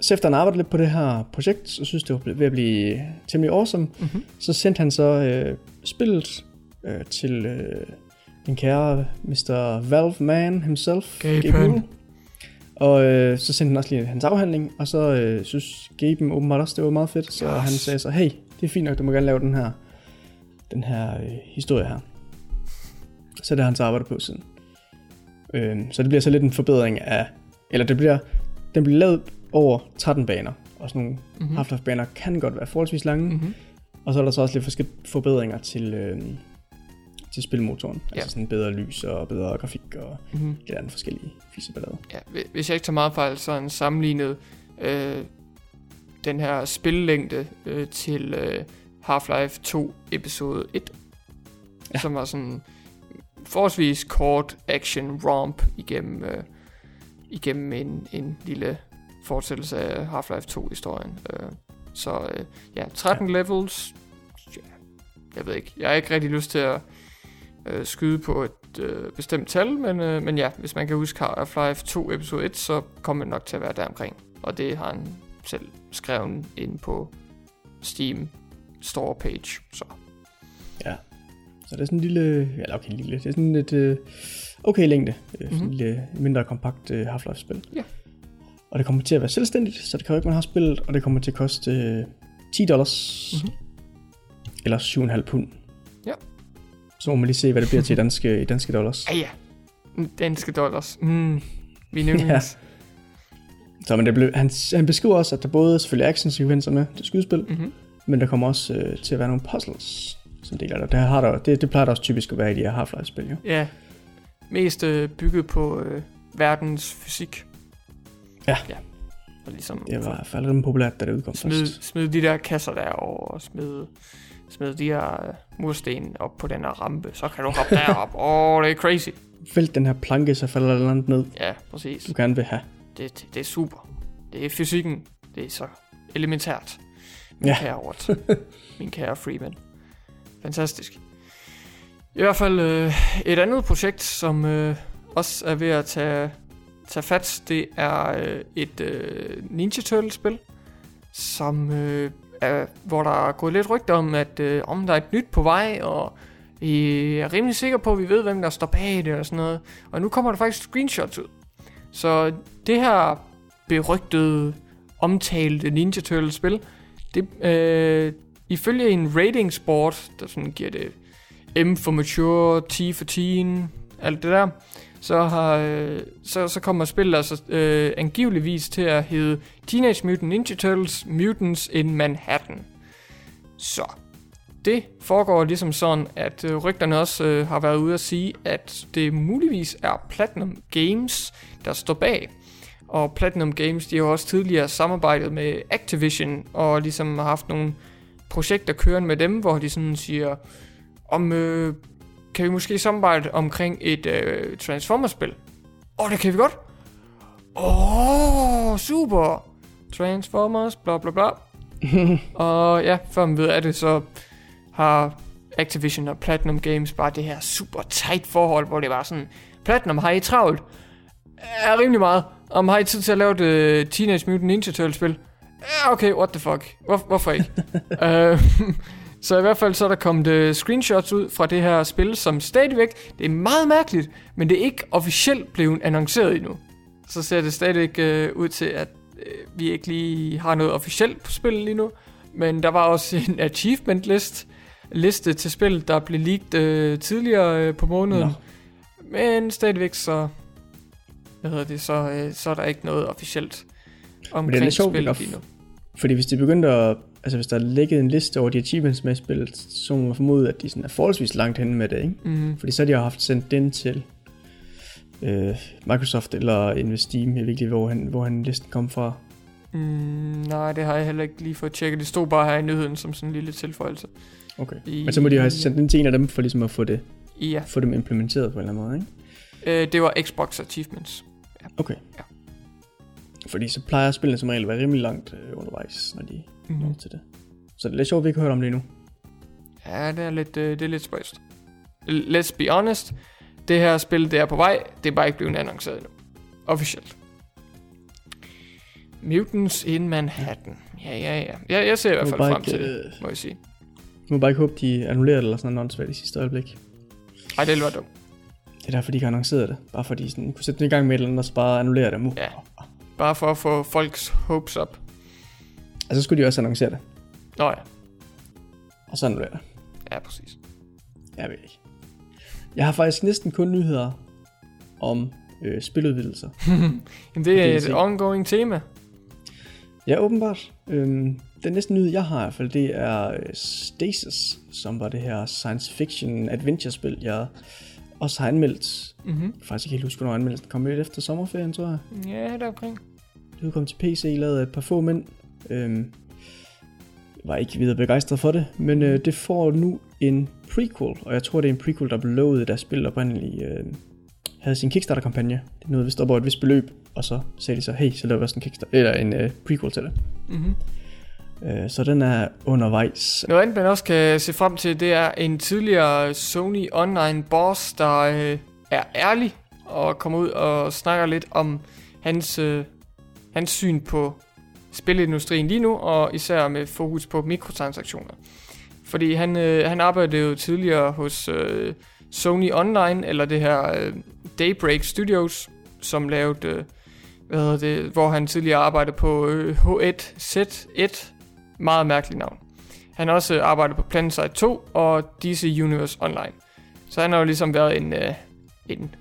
så efter han arbejdede lidt på det her projekt, og synes det var ved at blive temmelig awesome, Mhm. så sendte han så øh, spillet øh, til øh, den kære Mr. Valve Man himself. Newell. Og øh, så sendte han også lige hans afhandling, og så øh, synes Gaben åbenbart også, det var meget fedt, så Yes. han sagde så, hey, det er fint nok, du må gerne lave den her, den her øh, historie her. Så det har han så arbejdet på siden. Øh, så det bliver så lidt en forbedring af, eller det bliver, den bliver lavet over 13 baner, og sådan nogle Mhm. mm-hmm. Half-Life baner kan godt være forholdsvis lange, mm-hmm. Mhm. og så er der så også lidt forskellige forbedringer til, øh, til spilmotoren. Ja. Altså sådan bedre lys og bedre grafik og Mhm. lidt andet forskellige fiseballade. Ja, hvi- hvis jeg ikke tager meget fejl, så har han sammenlignet øh, den her spillelængde øh, til øh, Half-Life 2 episode 1. Ja. Som var sådan forholdsvis kort action romp igennem, øh, igennem en, en lille fortsættelse af Half-Life 2 historien. Øh, så øh, ja, 13 ja. levels. Ja, jeg ved ikke. Jeg har ikke rigtig lyst til at øh, skyde på et øh, bestemt tal, men, øh, men ja, hvis man kan huske Half-Life 2 episode 1, så kommer det nok til at være der omkring. Og det har han selv skrevet ind på Steam store page. Så Ja. Så det er sådan en lille, eller okay lille, det er sådan et øh, okay længde, øh, mm-hmm. Mhm. en lille mindre kompakt øh, Half-Life-spil. Ja. Og det kommer til at være selvstændigt, så det kræver ikke, man har spillet, og det kommer til at koste øh, 10 dollars, Mhm. mm-hmm. eller 7,5 pund. Ja. Så må man lige se, hvad det bliver til i danske, i danske dollars. ah ja, danske dollars. Mm, vi nævner Ja. Så men det blev, han, han beskriver også, at der både selvfølgelig action-sekvenser med til skydespil, Mm-hmm. Men der kommer også øh, til at være nogle puzzles, som del af det. Det, har der, det, det plejer der også typisk at være i de her Half-Life-spil, jo. Ja, mest øh, bygget på øh, verdens fysik. Ja. ja. Og ligesom Det var i hvert fald rimelig populært, da det udkom smide, først. smide de der kasser derover og smide, smide de her øh, mursten op på den her rampe. Så kan du hoppe derop. Åh, oh, det er crazy. Vælt den her planke, så falder der andet ned, Ja, præcis. du gerne vil have. Det, det, det er super. Det er fysikken. Det er så elementært. Min Ja. kære Ort. Min kære Freeman. Fantastisk. I hvert fald øh, et andet projekt, som øh, også er ved at tage, tage fat, det er øh, et øh, Ninja Turtle-spil, som øh, er, hvor der er gået lidt rygter om, at øh, om der er et nyt på vej, og vi er rimelig sikre på, at vi ved, hvem der står bag det og sådan noget. Og nu kommer der faktisk screenshots ud. Så det her berygtede, omtalte Ninja Turtle spil, det, øh, ifølge en rating sport, der sådan giver det M for mature, T for teen, alt det der, så, har, øh, så, så kommer spillet altså øh, angiveligvis til at hedde Teenage Mutant Ninja Turtles Mutants in Manhattan. Så det foregår ligesom sådan, at øh, rygterne også øh, har været ude at sige, at det muligvis er Platinum Games, der står bag. Og Platinum Games, de har også tidligere samarbejdet med Activision, og ligesom har haft nogle projekter kørende med dem, hvor de sådan siger, om øh, kan vi måske samarbejde omkring et øh, Transformers-spil? Åh, oh, det kan vi godt. Åh, oh, super. Transformers, bla bla bla. og ja, før man ved af det, så har Activision og Platinum Games bare det her super tight forhold, hvor det var sådan, Platinum, har I travlt? Ja, rimelig meget. Om har I tid til at lave et uh, Teenage Mutant Ninja Turtles spil? Ja, okay, what the fuck. Hvor, hvorfor ikke? uh, så i hvert fald så er der kommet uh, screenshots ud fra det her spil, som stadigvæk, det er meget mærkeligt, men det er ikke officielt blevet annonceret endnu. Så ser det stadigvæk uh, ud til, at øh, vi ikke lige har noget officielt på spillet lige nu. Men der var også en achievement list, liste til spil, der blev leaked øh, tidligere øh, på måneden. Nå. Men stadigvæk så, hvad hedder det, så, øh, så er der ikke noget officielt omkring lidt sjovt, spillet lige nu. Fordi hvis de begyndte at... Altså hvis der er ligget en liste over de achievements med spillet, så må man formode, at de sådan er forholdsvis langt henne med det, ikke? Mm, Fordi så har de jo haft sendt den til øh, Microsoft eller Inve Steam, jeg ved ikke hvor han, hvor han listen kom fra. mm, nej, det har jeg heller ikke lige fået tjekket. Det stod bare her i nyheden som sådan en lille tilføjelse. Okay. I, Men så må de jo have sendt den til en af dem, for ligesom at få, det, Ja, få dem implementeret på en eller anden måde, ikke? øh, det var Xbox Achievements. Okay. Ja. Fordi så plejer spillene som regel at være rimelig langt øh, undervejs, når de Mm. når til det. Så det er lidt sjovt, at vi ikke har hørt om det endnu. Ja, det er lidt, øh, det er lidt spøjst. Let's be honest. Det her spil, det er på vej. Det er bare ikke blevet annonceret endnu. Officielt. Mutants in Manhattan. Ja, ja, ja. Jeg, jeg ser i hvert fald frem ikke, til det, øh, må jeg sige. Jeg må bare ikke håbe, de annullerer det eller sådan noget i sidste øjeblik. Ej, det var dumt. Det er derfor, de ikke har annonceret det. Bare fordi sådan, kunne sætte den i gang med et eller andet, og så bare annullere det. Uh. Ja. Bare for at få folks hopes up. Og så skulle de også annoncere det. Nå ja. Og så annullere det. Ja, præcis. Jeg ved ikke. Jeg har faktisk næsten kun nyheder om øh, spiludvidelser. Jamen, det er et ongoing tema. Ja, åbenbart. Øhm, den næste nyhed, jeg har i hvert fald, det er øh, Stasis, som var det her science fiction adventure-spil, jeg også har anmeldt. Mm-hmm. Jeg kan faktisk ikke helt huske, hvornår anmeldelsen kom lidt efter sommerferien, tror jeg. Ja, der omkring. Det udkom til PC, lavet af et par få mænd. Øhm, var ikke videre begejstret for det, men øh, det får nu en prequel, og jeg tror, det er en prequel, der blev lovet, da spillet oprindeligt øh, havde sin Kickstarter-kampagne. Det nåede vist op over et vist beløb, og så sagde de så, hey, så laver vi også en, Kickstarter, eller en øh, prequel til det. Mm-hmm. Øh, så den er undervejs. Noget andet, man også kan se frem til, det er en tidligere Sony Online boss, der øh, er ærlig og kommer ud og snakker lidt om hans, øh, hans syn på spilindustrien lige nu, og især med fokus på mikrotransaktioner. Fordi han, øh, han arbejdede jo tidligere hos øh, Sony Online, eller det her øh, Daybreak Studios, som lavede, øh, hvad hedder det, hvor han tidligere arbejdede på øh, H1Z1, meget mærkeligt navn. Han har også arbejdet på PlanetSide 2 og DC Universe Online. Så han har jo ligesom været en, øh, en,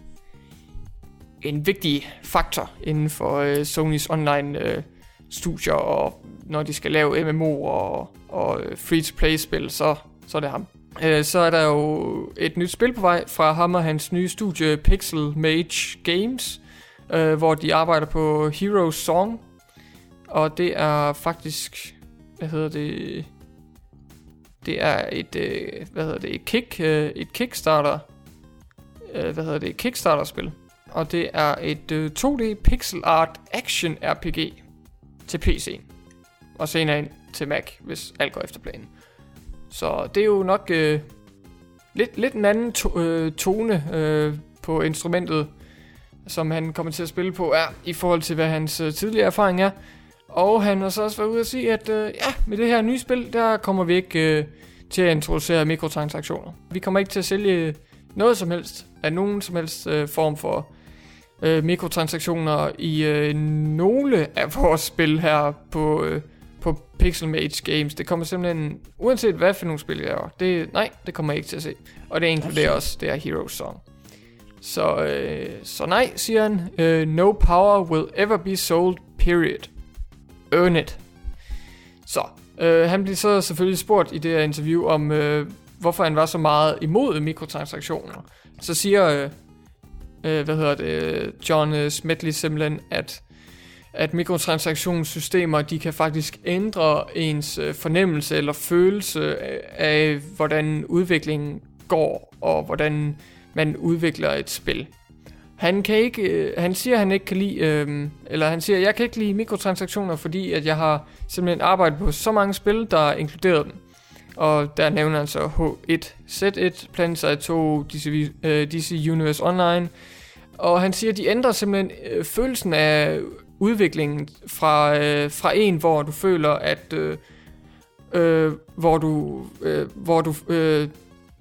en vigtig faktor inden for øh, Sonys online øh, studier, og når de skal lave MMO og, og øh, free-to-play-spil, så, så er det ham. Øh, så er der jo et nyt spil på vej fra ham og hans nye studie Pixel Mage Games, øh, hvor de arbejder på Heroes Song, og det er faktisk, hvad hedder det, det er et, øh, hvad hedder det, et, kick, øh, et Kickstarter, øh, hvad hedder det, et Kickstarter-spil. Og det er et øh, 2D pixel art action RPG til PC. Og senere ind til Mac, hvis alt går efter planen. Så det er jo nok øh, lidt, lidt en anden to, øh, tone øh, på instrumentet, som han kommer til at spille på, er i forhold til, hvad hans øh, tidligere erfaring er. Og han har så også været ude at sige, at øh, ja, med det her nye spil, der kommer vi ikke øh, til at introducere mikrotransaktioner. Vi kommer ikke til at sælge noget som helst af nogen som helst øh, form for øh, mikrotransaktioner i øh, nogle af vores spil her på, øh, på Pixel Mage Games. Det kommer simpelthen, uanset hvad for nogle spil jeg er, det, nej, det kommer jeg ikke til at se. Og det inkluderer også det her Heroes Song. Så, øh, så nej, siger han. Øh, no power will ever be sold, period. Earn it. Så, øh, han blev så selvfølgelig spurgt i det her interview om, øh, hvorfor han var så meget imod mikrotransaktioner. Så siger, øh, øh, hvad hedder det, John øh, Smedley simpelthen, at, at mikrotransaktionssystemer, de kan faktisk ændre ens øh, fornemmelse eller følelse af, hvordan udviklingen går, og hvordan man udvikler et spil. Han kan ikke, øh, han siger, at han ikke kan lide, øh, eller han siger, at jeg kan ikke lide mikrotransaktioner, fordi at jeg har simpelthen arbejdet på så mange spil, der inkluderer dem. Og der nævner han så H1Z1, PlanetSide 2, DC, øh, DC Universe Online. Og han siger, at de ændrer simpelthen øh, følelsen af udviklingen fra, øh, fra en, hvor du føler, at øh, øh, hvor du, øh, hvor du, øh,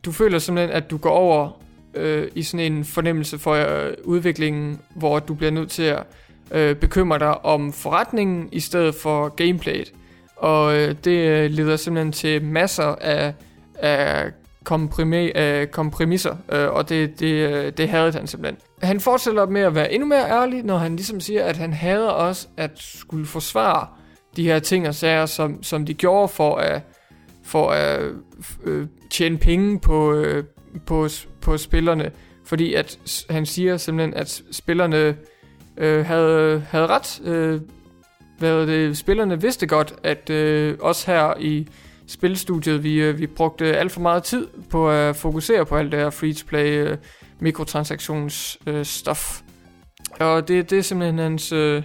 du føler simpelthen, at du går over øh, i sådan en fornemmelse for øh, udviklingen, hvor du bliver nødt til at øh, bekymre dig om forretningen i stedet for gameplayet. Og øh, det øh, leder simpelthen til masser af, af komprimi, øh, kompromisser, øh, og det, det, øh, det havde han simpelthen. Han fortsætter med at være endnu mere ærlig, når han ligesom siger, at han hader også at skulle forsvare de her ting og sager, som, som de gjorde for at, for at øh, tjene penge på, øh, på, på spillerne. Fordi at han siger simpelthen, at spillerne øh, havde, havde ret. Øh, hvad det, spillerne vidste godt, at øh, os her i spilstudiet, vi, øh, vi brugte alt for meget tid på at fokusere på alt det her free-to-play øh, mikrotransaktions øh, stuff. Og det, det er simpelthen hans, øh,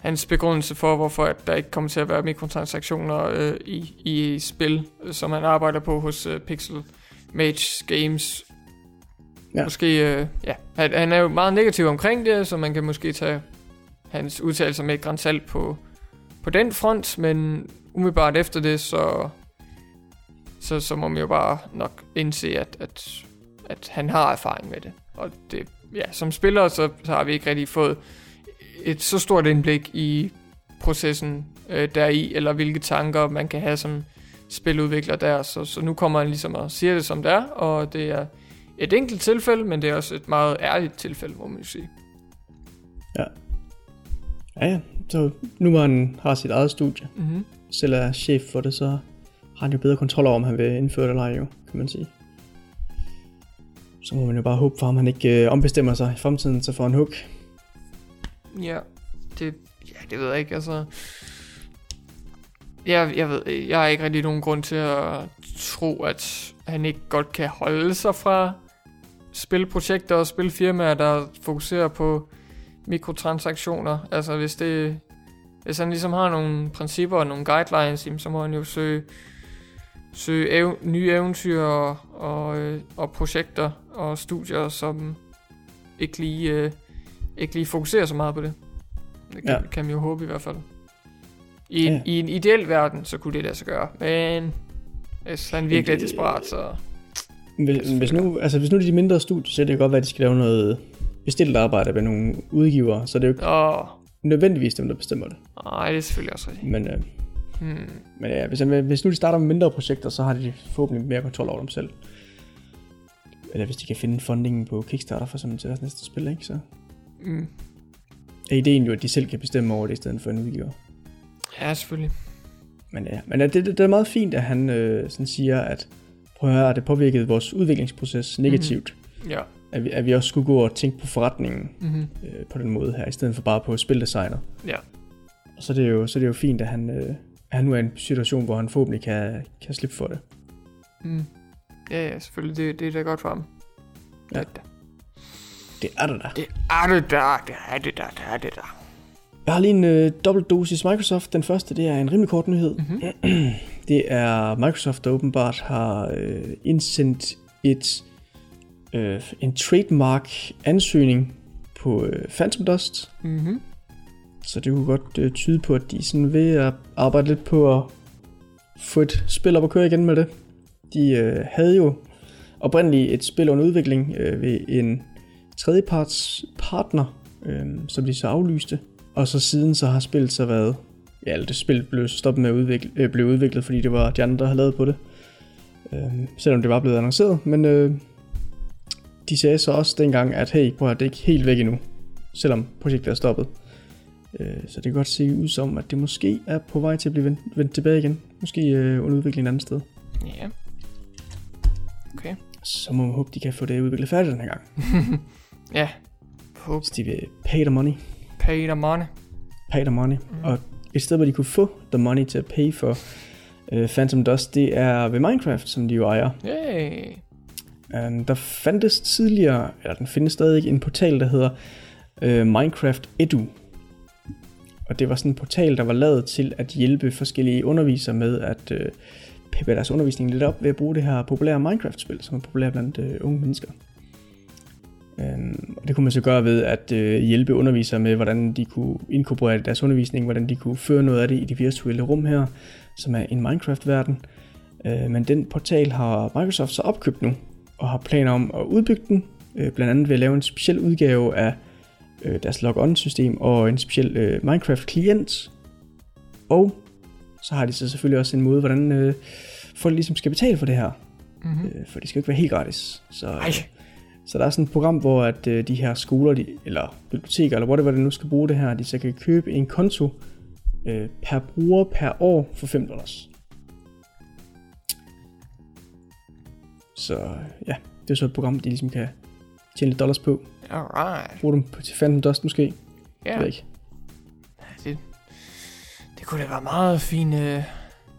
hans begrundelse for, hvorfor at der ikke kommer til at være mikrotransaktioner øh, i, i spil, som han arbejder på hos øh, Pixel Mage Games. Ja. Måske, øh, ja, han, han er jo meget negativ omkring det, så man kan måske tage hans udtalelser med et grænsalt på, på den front, men umiddelbart efter det, så, så, så må man jo bare nok indse, at, at, at han har erfaring med det. Og det, ja, som spiller, så, så har vi ikke rigtig fået et så stort indblik i processen øh, deri, eller hvilke tanker man kan have som spiludvikler der. Så, så nu kommer han ligesom og siger det, som det er, og det er et enkelt tilfælde, men det er også et meget ærligt tilfælde, må man sige. Ja. Ja, ja. Så nu hvor han har sit eget studie, Mm-hmm. selv er chef for det, så har han jo bedre kontrol over, om han vil indføre det eller ej, jo, kan man sige. Så må man jo bare håbe for ham, han ikke øh, ombestemmer sig i fremtiden, så får han hug. Ja, det, ja, det ved jeg ikke, altså... Jeg, jeg ved, jeg har ikke rigtig nogen grund til at tro, at han ikke godt kan holde sig fra spilprojekter og spilfirmaer, der fokuserer på mikrotransaktioner. Altså hvis det, hvis han ligesom har nogle principper og nogle guidelines, så må han jo søge, søge ev- nye eventyr og, og, øh, og projekter og studier, som ikke lige, øh, ikke lige fokuserer så meget på det. Det kan, ja. kan man jo håbe i hvert fald. I, Ja. I en ideel verden, så kunne det lade sig gøre. Men hvis han virkelig er desperat, så... Hvis, hvis, nu, altså, hvis nu er de mindre studier, så er det godt være, at de skal lave noget bestilt arbejde med nogle udgivere, så det er jo ikke Åh, nødvendigvis dem, der bestemmer det. nej, det er selvfølgelig også rigtigt. Men, øh, Hmm. men ja, hvis, hvis nu de starter med mindre projekter, så har de forhåbentlig mere kontrol over dem selv. Eller hvis de kan finde fundingen på Kickstarter for eksempel til deres næste spil, ikke? Så Mm. er ideen jo, at de selv kan bestemme over det, i stedet for en udgiver. Ja, selvfølgelig. Men ja, men det, det, det er meget fint, at han øh, sådan siger, at prøv at høre, at det påvirkede vores udviklingsproces negativt. Mm-hmm. Ja. At, vi, at vi også skulle gå og tænke på forretningen Mm-hmm. øh, på den måde her, i stedet for bare på spildesignet. Ja. Og så er det jo, så er det jo fint, at han, øh, at han nu er i en situation, hvor han forhåbentlig kan, kan slippe for det. Mm. Ja, ja, selvfølgelig. Det, det er da godt for ham. Ja. Det, Det er det da. det er det der, det er det der, det er det der. Jeg har lige en øh, dobbelt dosis Microsoft. Den første, det er en rimelig kort nyhed. Mm-hmm. Det er Microsoft, der åbenbart har øh, indsendt et, øh, en trademark-ansøgning på øh, Phantom Dust. Mm-hmm. Så det kunne godt øh, tyde på, at de sådan ved at arbejde lidt på at få et spil op at køre igen med det. De øh, havde jo oprindeligt et spil under udvikling øh, ved en tredjeparts partner, øh, som de så aflyste. Og så siden så har spillet så været... Ja, det spil blev stoppet med at udvikle, øh, blev udviklet, fordi det var de andre, der havde lavet på det. Øh, selvom det var blevet annonceret. Men øh, de sagde så også dengang, at hey, prøv at det er ikke helt væk endnu. Selvom projektet er stoppet. Øh, Så det kan godt se ud som, at det måske er på vej til at blive vendt, vendt tilbage igen. Måske øh, under udvikling et andet sted. Ja. Okay. Så må man håbe, de kan få det udviklet færdigt den her gang. Ja. Håb. Hvis de vil pay the money. Pay the money. Pay the money. Mm. Og et sted, hvor de kunne få the money til at pay for øh, Phantom Dust, det er ved Minecraft, som de jo ejer. Yay. Um, der fandtes tidligere, eller den findes stadig en portal, der hedder øh, Minecraft Edu. Og det var sådan en portal, der var lavet til at hjælpe forskellige undervisere med at øh, peppe deres undervisning lidt op ved at bruge det her populære Minecraft-spil, som er populært blandt øh, unge mennesker. Um, og det kunne man så gøre ved at øh, hjælpe undervisere med, hvordan de kunne inkorporere det i deres undervisning, hvordan de kunne føre noget af det i det virtuelle rum her, som er en Minecraft-verden. Uh, men den portal har Microsoft så opkøbt nu, og har planer om at udbygge den, øh, blandt andet ved at lave en speciel udgave af øh, deres log-on-system og en speciel øh, Minecraft-klient. Og så har de så selvfølgelig også en måde, hvordan øh, folk ligesom skal betale for det her. Mm-hmm. Øh, for det skal jo ikke være helt gratis. Så, Ej. Så der er sådan et program, hvor at øh, de her skoler, de, eller biblioteker, eller whatever det nu skal bruge det her, de så kan købe en konto øh, per bruger per år for 5 dollars. Så ja, det er så et program, de ligesom kan tjene lidt dollars på. Alright. Bruge dem på- til Phantom Dust måske. Ja, ikke. det, det kunne da være meget fin, øh,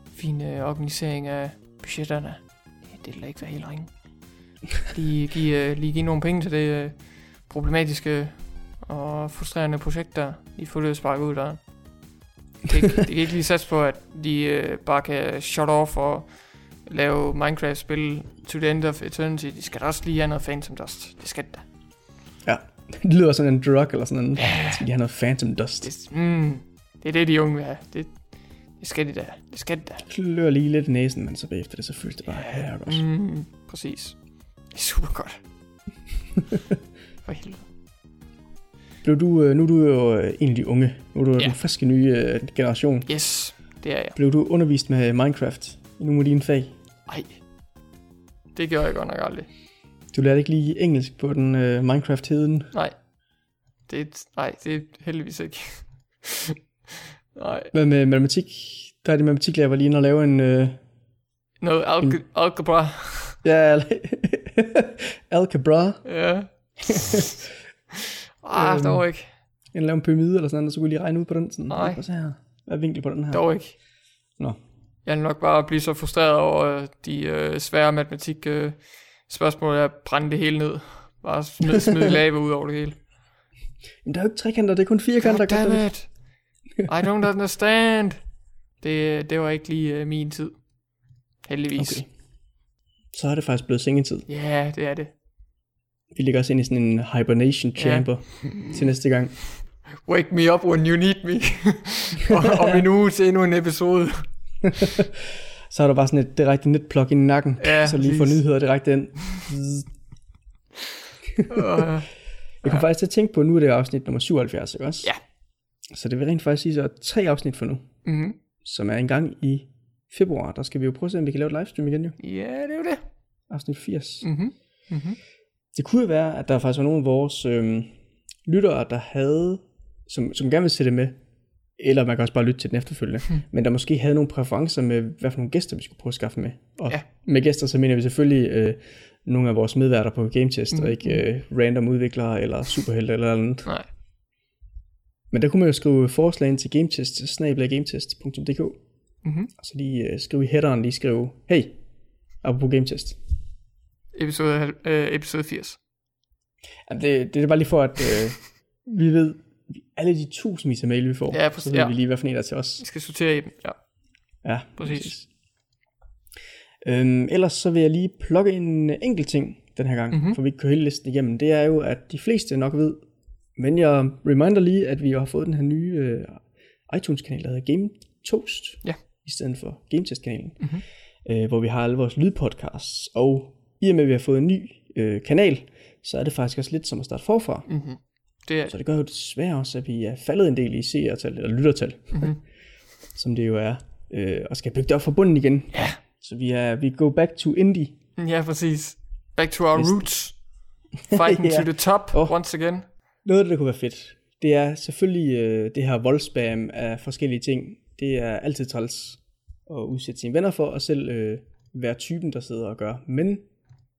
fin øh, organisering af budgetterne. Det, det vil da ikke være helt ringe. Lige give, øh, lige give nogle penge til det øh, problematiske og frustrerende projekt der. Lige få det sparket ud der. Det kan, ikke- det kan ikke lige satse på, at de øh, bare kan shut off og lave Minecraft-spil to the end of eternity. De skal da også lige have noget Phantom Dust. Det skal det da. Det lyder sådan en drug eller sådan en. Skal de have noget Phantom Dust? Det, mm, det er det, de unge vil have. Det, det skal de da. Det skal de da. klør lige lidt i næsen, men så bagefter det, så føles det bare her godt. Mm, præcis. Det er super godt. For helvede. Blev du, øh, nu er du jo øh, en af de unge. Nu er du Ja. den friske nye øh, generation. Yes, det er jeg. Blev du undervist med Minecraft i nogle af dine fag? Ej. Det gjorde jeg godt nok aldrig. Du lærte ikke lige engelsk på den øh, Minecraft-heden? Nej. Det er, nej, det er heldigvis ikke. nej. Hvad med matematik? Der er det matematiklærer, var lige inde og lave en... Øh, Noget alge- algebra. ja, algebra. ja. Ah, Øhm. dog ikke. En lave en pyramide eller sådan noget, så kunne jeg lige regne ud på den. Sådan, Nej. Se her. Hvad er vinkel på den her? Dog ikke. Nå. Jeg vil nok bare blive så frustreret over øh, de øh, svære matematik øh, spørgsmål, at brænde det hele ned. Bare smide, smide lava ud over det hele. Jamen, der er jo ikke trekanter, det er kun firkanter. God damn it. I don't understand. Det, det var ikke lige uh, min tid. Heldigvis. Okay. Så er det faktisk blevet sengetid. Ja, yeah, det er det. Vi ligger også ind i sådan en hibernation chamber til næste gang. Wake me up when you need me. og, om en uge til endnu en episode. Så er der bare sådan et direkte netplug i nakken, Ja, så lige får nyheder direkte ind. uh, Jeg kom faktisk til at tænke på, at nu er det afsnit nummer 77, ikke også? Ja. Så det vil rent faktisk sige, er tre afsnit for nu, mm-hmm. som er en gang i februar. Der skal vi jo prøve at se, om vi kan lave et livestream igen jo. Ja, det er jo det. Afsnit 80. Mm-hmm. Mm-hmm. Det kunne jo være, at der faktisk var nogle af vores øhm, lyttere, der havde, som, som gerne vil sætte med, eller man kan også bare lytte til den efterfølgende, Hmm. men der måske havde nogle præferencer med, hvad for nogle gæster, vi skulle prøve at skaffe med. Og Ja. med gæster, så mener vi selvfølgelig øh, nogle af vores medværter på Game Test, Mhm. og ikke øh, random udviklere, eller superhelte eller andet. Nej. Men der kunne man jo skrive forslag ind til gametest, snabelagametest.dk, Mm-hmm. og så lige øh, skrive i headeren, lige skrive, hey, apropos gametest. Episode, hal- øh, episode 80. Ja, det, det er bare lige for, at øh, vi ved, alle de tusindvis af mail, vi får, Ja, præcis, så ved ja. vi lige, hvad for en der er til os. Vi skal sortere i dem. Ja. Ja, Præcis. Øhm, ellers så vil jeg lige plukke en enkelt ting den her gang, Mhm. mm-hmm. for vi ikke kører hele listen igennem. Det er jo, at de fleste nok ved, men jeg reminder lige, at vi har fået den her nye øh, iTunes-kanal, der hedder Game Toast, Ja. I stedet for Game Test-kanalen, Mhm. øh, hvor vi har alle vores lydpodcasts. Og i og med, at vi har fået en ny øh, kanal, så er det faktisk også lidt som at starte forfra. Mm-hmm. Det er, Så det gør jo desværre også, at vi er faldet en del i seertal, eller lyttertal, Mhm. som det jo er, øh, og skal bygge det op fra bunden igen. Ja. Så vi er, vi go back to indie. ja, præcis. Back to our roots. Fighting Ja. to the top Åh. once again. Noget af det, der kunne være fedt, det er selvfølgelig øh, det her voldspam af forskellige ting. Det er altid træls at udsætte sine venner for, og selv øh, være typen, der sidder og gør. Men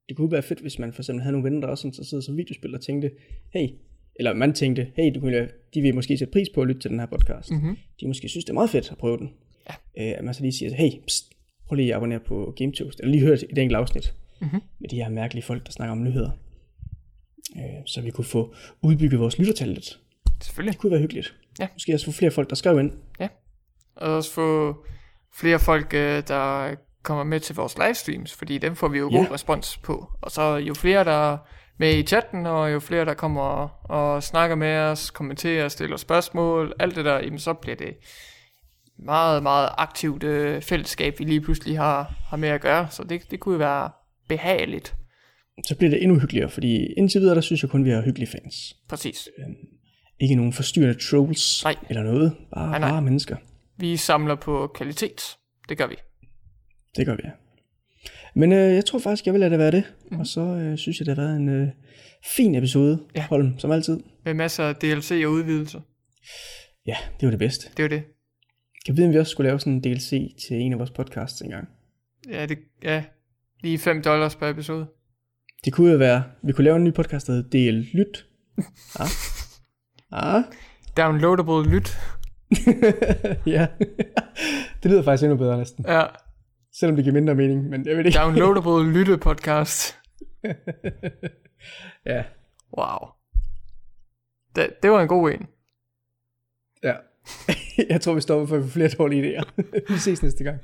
det kunne være fedt, hvis man for eksempel havde nogle venner, der også interesserede sig videospil, og tænkte, hey, eller man tænkte, hey, du kunne, de vil måske sætte pris på at lytte til den her podcast. Mhm. De måske synes, det er meget fedt at prøve den. Ja. Øh, at man så lige siger, hey, pst, prøv lige at abonnere på Game Toast, eller lige høre et enkelt afsnit Mhm. med de her mærkelige folk, der snakker om nyheder. Øh, så vi kunne få udbygget vores lyttertal lidt. Selvfølgelig. Det kunne være hyggeligt. Ja. Måske også få flere folk, der skrev ind. Og også få flere folk, øh, der kommer med til vores livestreams, fordi dem får vi jo Ja. god respons på. Og så jo flere, der er med i chatten, og jo flere, der kommer og snakker med os, kommenterer, stiller spørgsmål, alt det der, jamen så bliver det meget, meget aktivt øh, fællesskab, vi lige pludselig har, har med at gøre. Så det, det kunne jo være behageligt. Så bliver det endnu hyggeligere, fordi indtil videre, der synes jeg kun, vi har hyggelige fans. Præcis. Ikke nogen forstyrrende trolls Nej. eller noget. Bare, Nej, nej. bare mennesker. Vi samler på kvalitet. Det gør vi. Det gør vi, ja. Men øh, jeg tror faktisk, jeg vil lade det være det. Mm. Og så øh, synes jeg, det har været en øh, fin episode, Ja. Holm, som altid. Med masser af DLC og udvidelser. Ja, det var det bedste. Det var det. Kan vi vide, om vi også skulle lave sådan en DLC til en af vores podcasts engang? Ja, det, ja. Lige 5 dollars per episode. Det kunne jo være, vi kunne lave en ny podcast, der hedder DL Lyt. Ah. Ah. Downloadable lyt. ja. det lyder faktisk endnu bedre næsten. Ja. Selvom det giver mindre mening, men jeg ved ikke. Downloadable lytte podcast. ja. Wow. Det, det var en god en. ja. jeg tror, vi stopper for at få flere dårlige idéer. vi ses næste gang.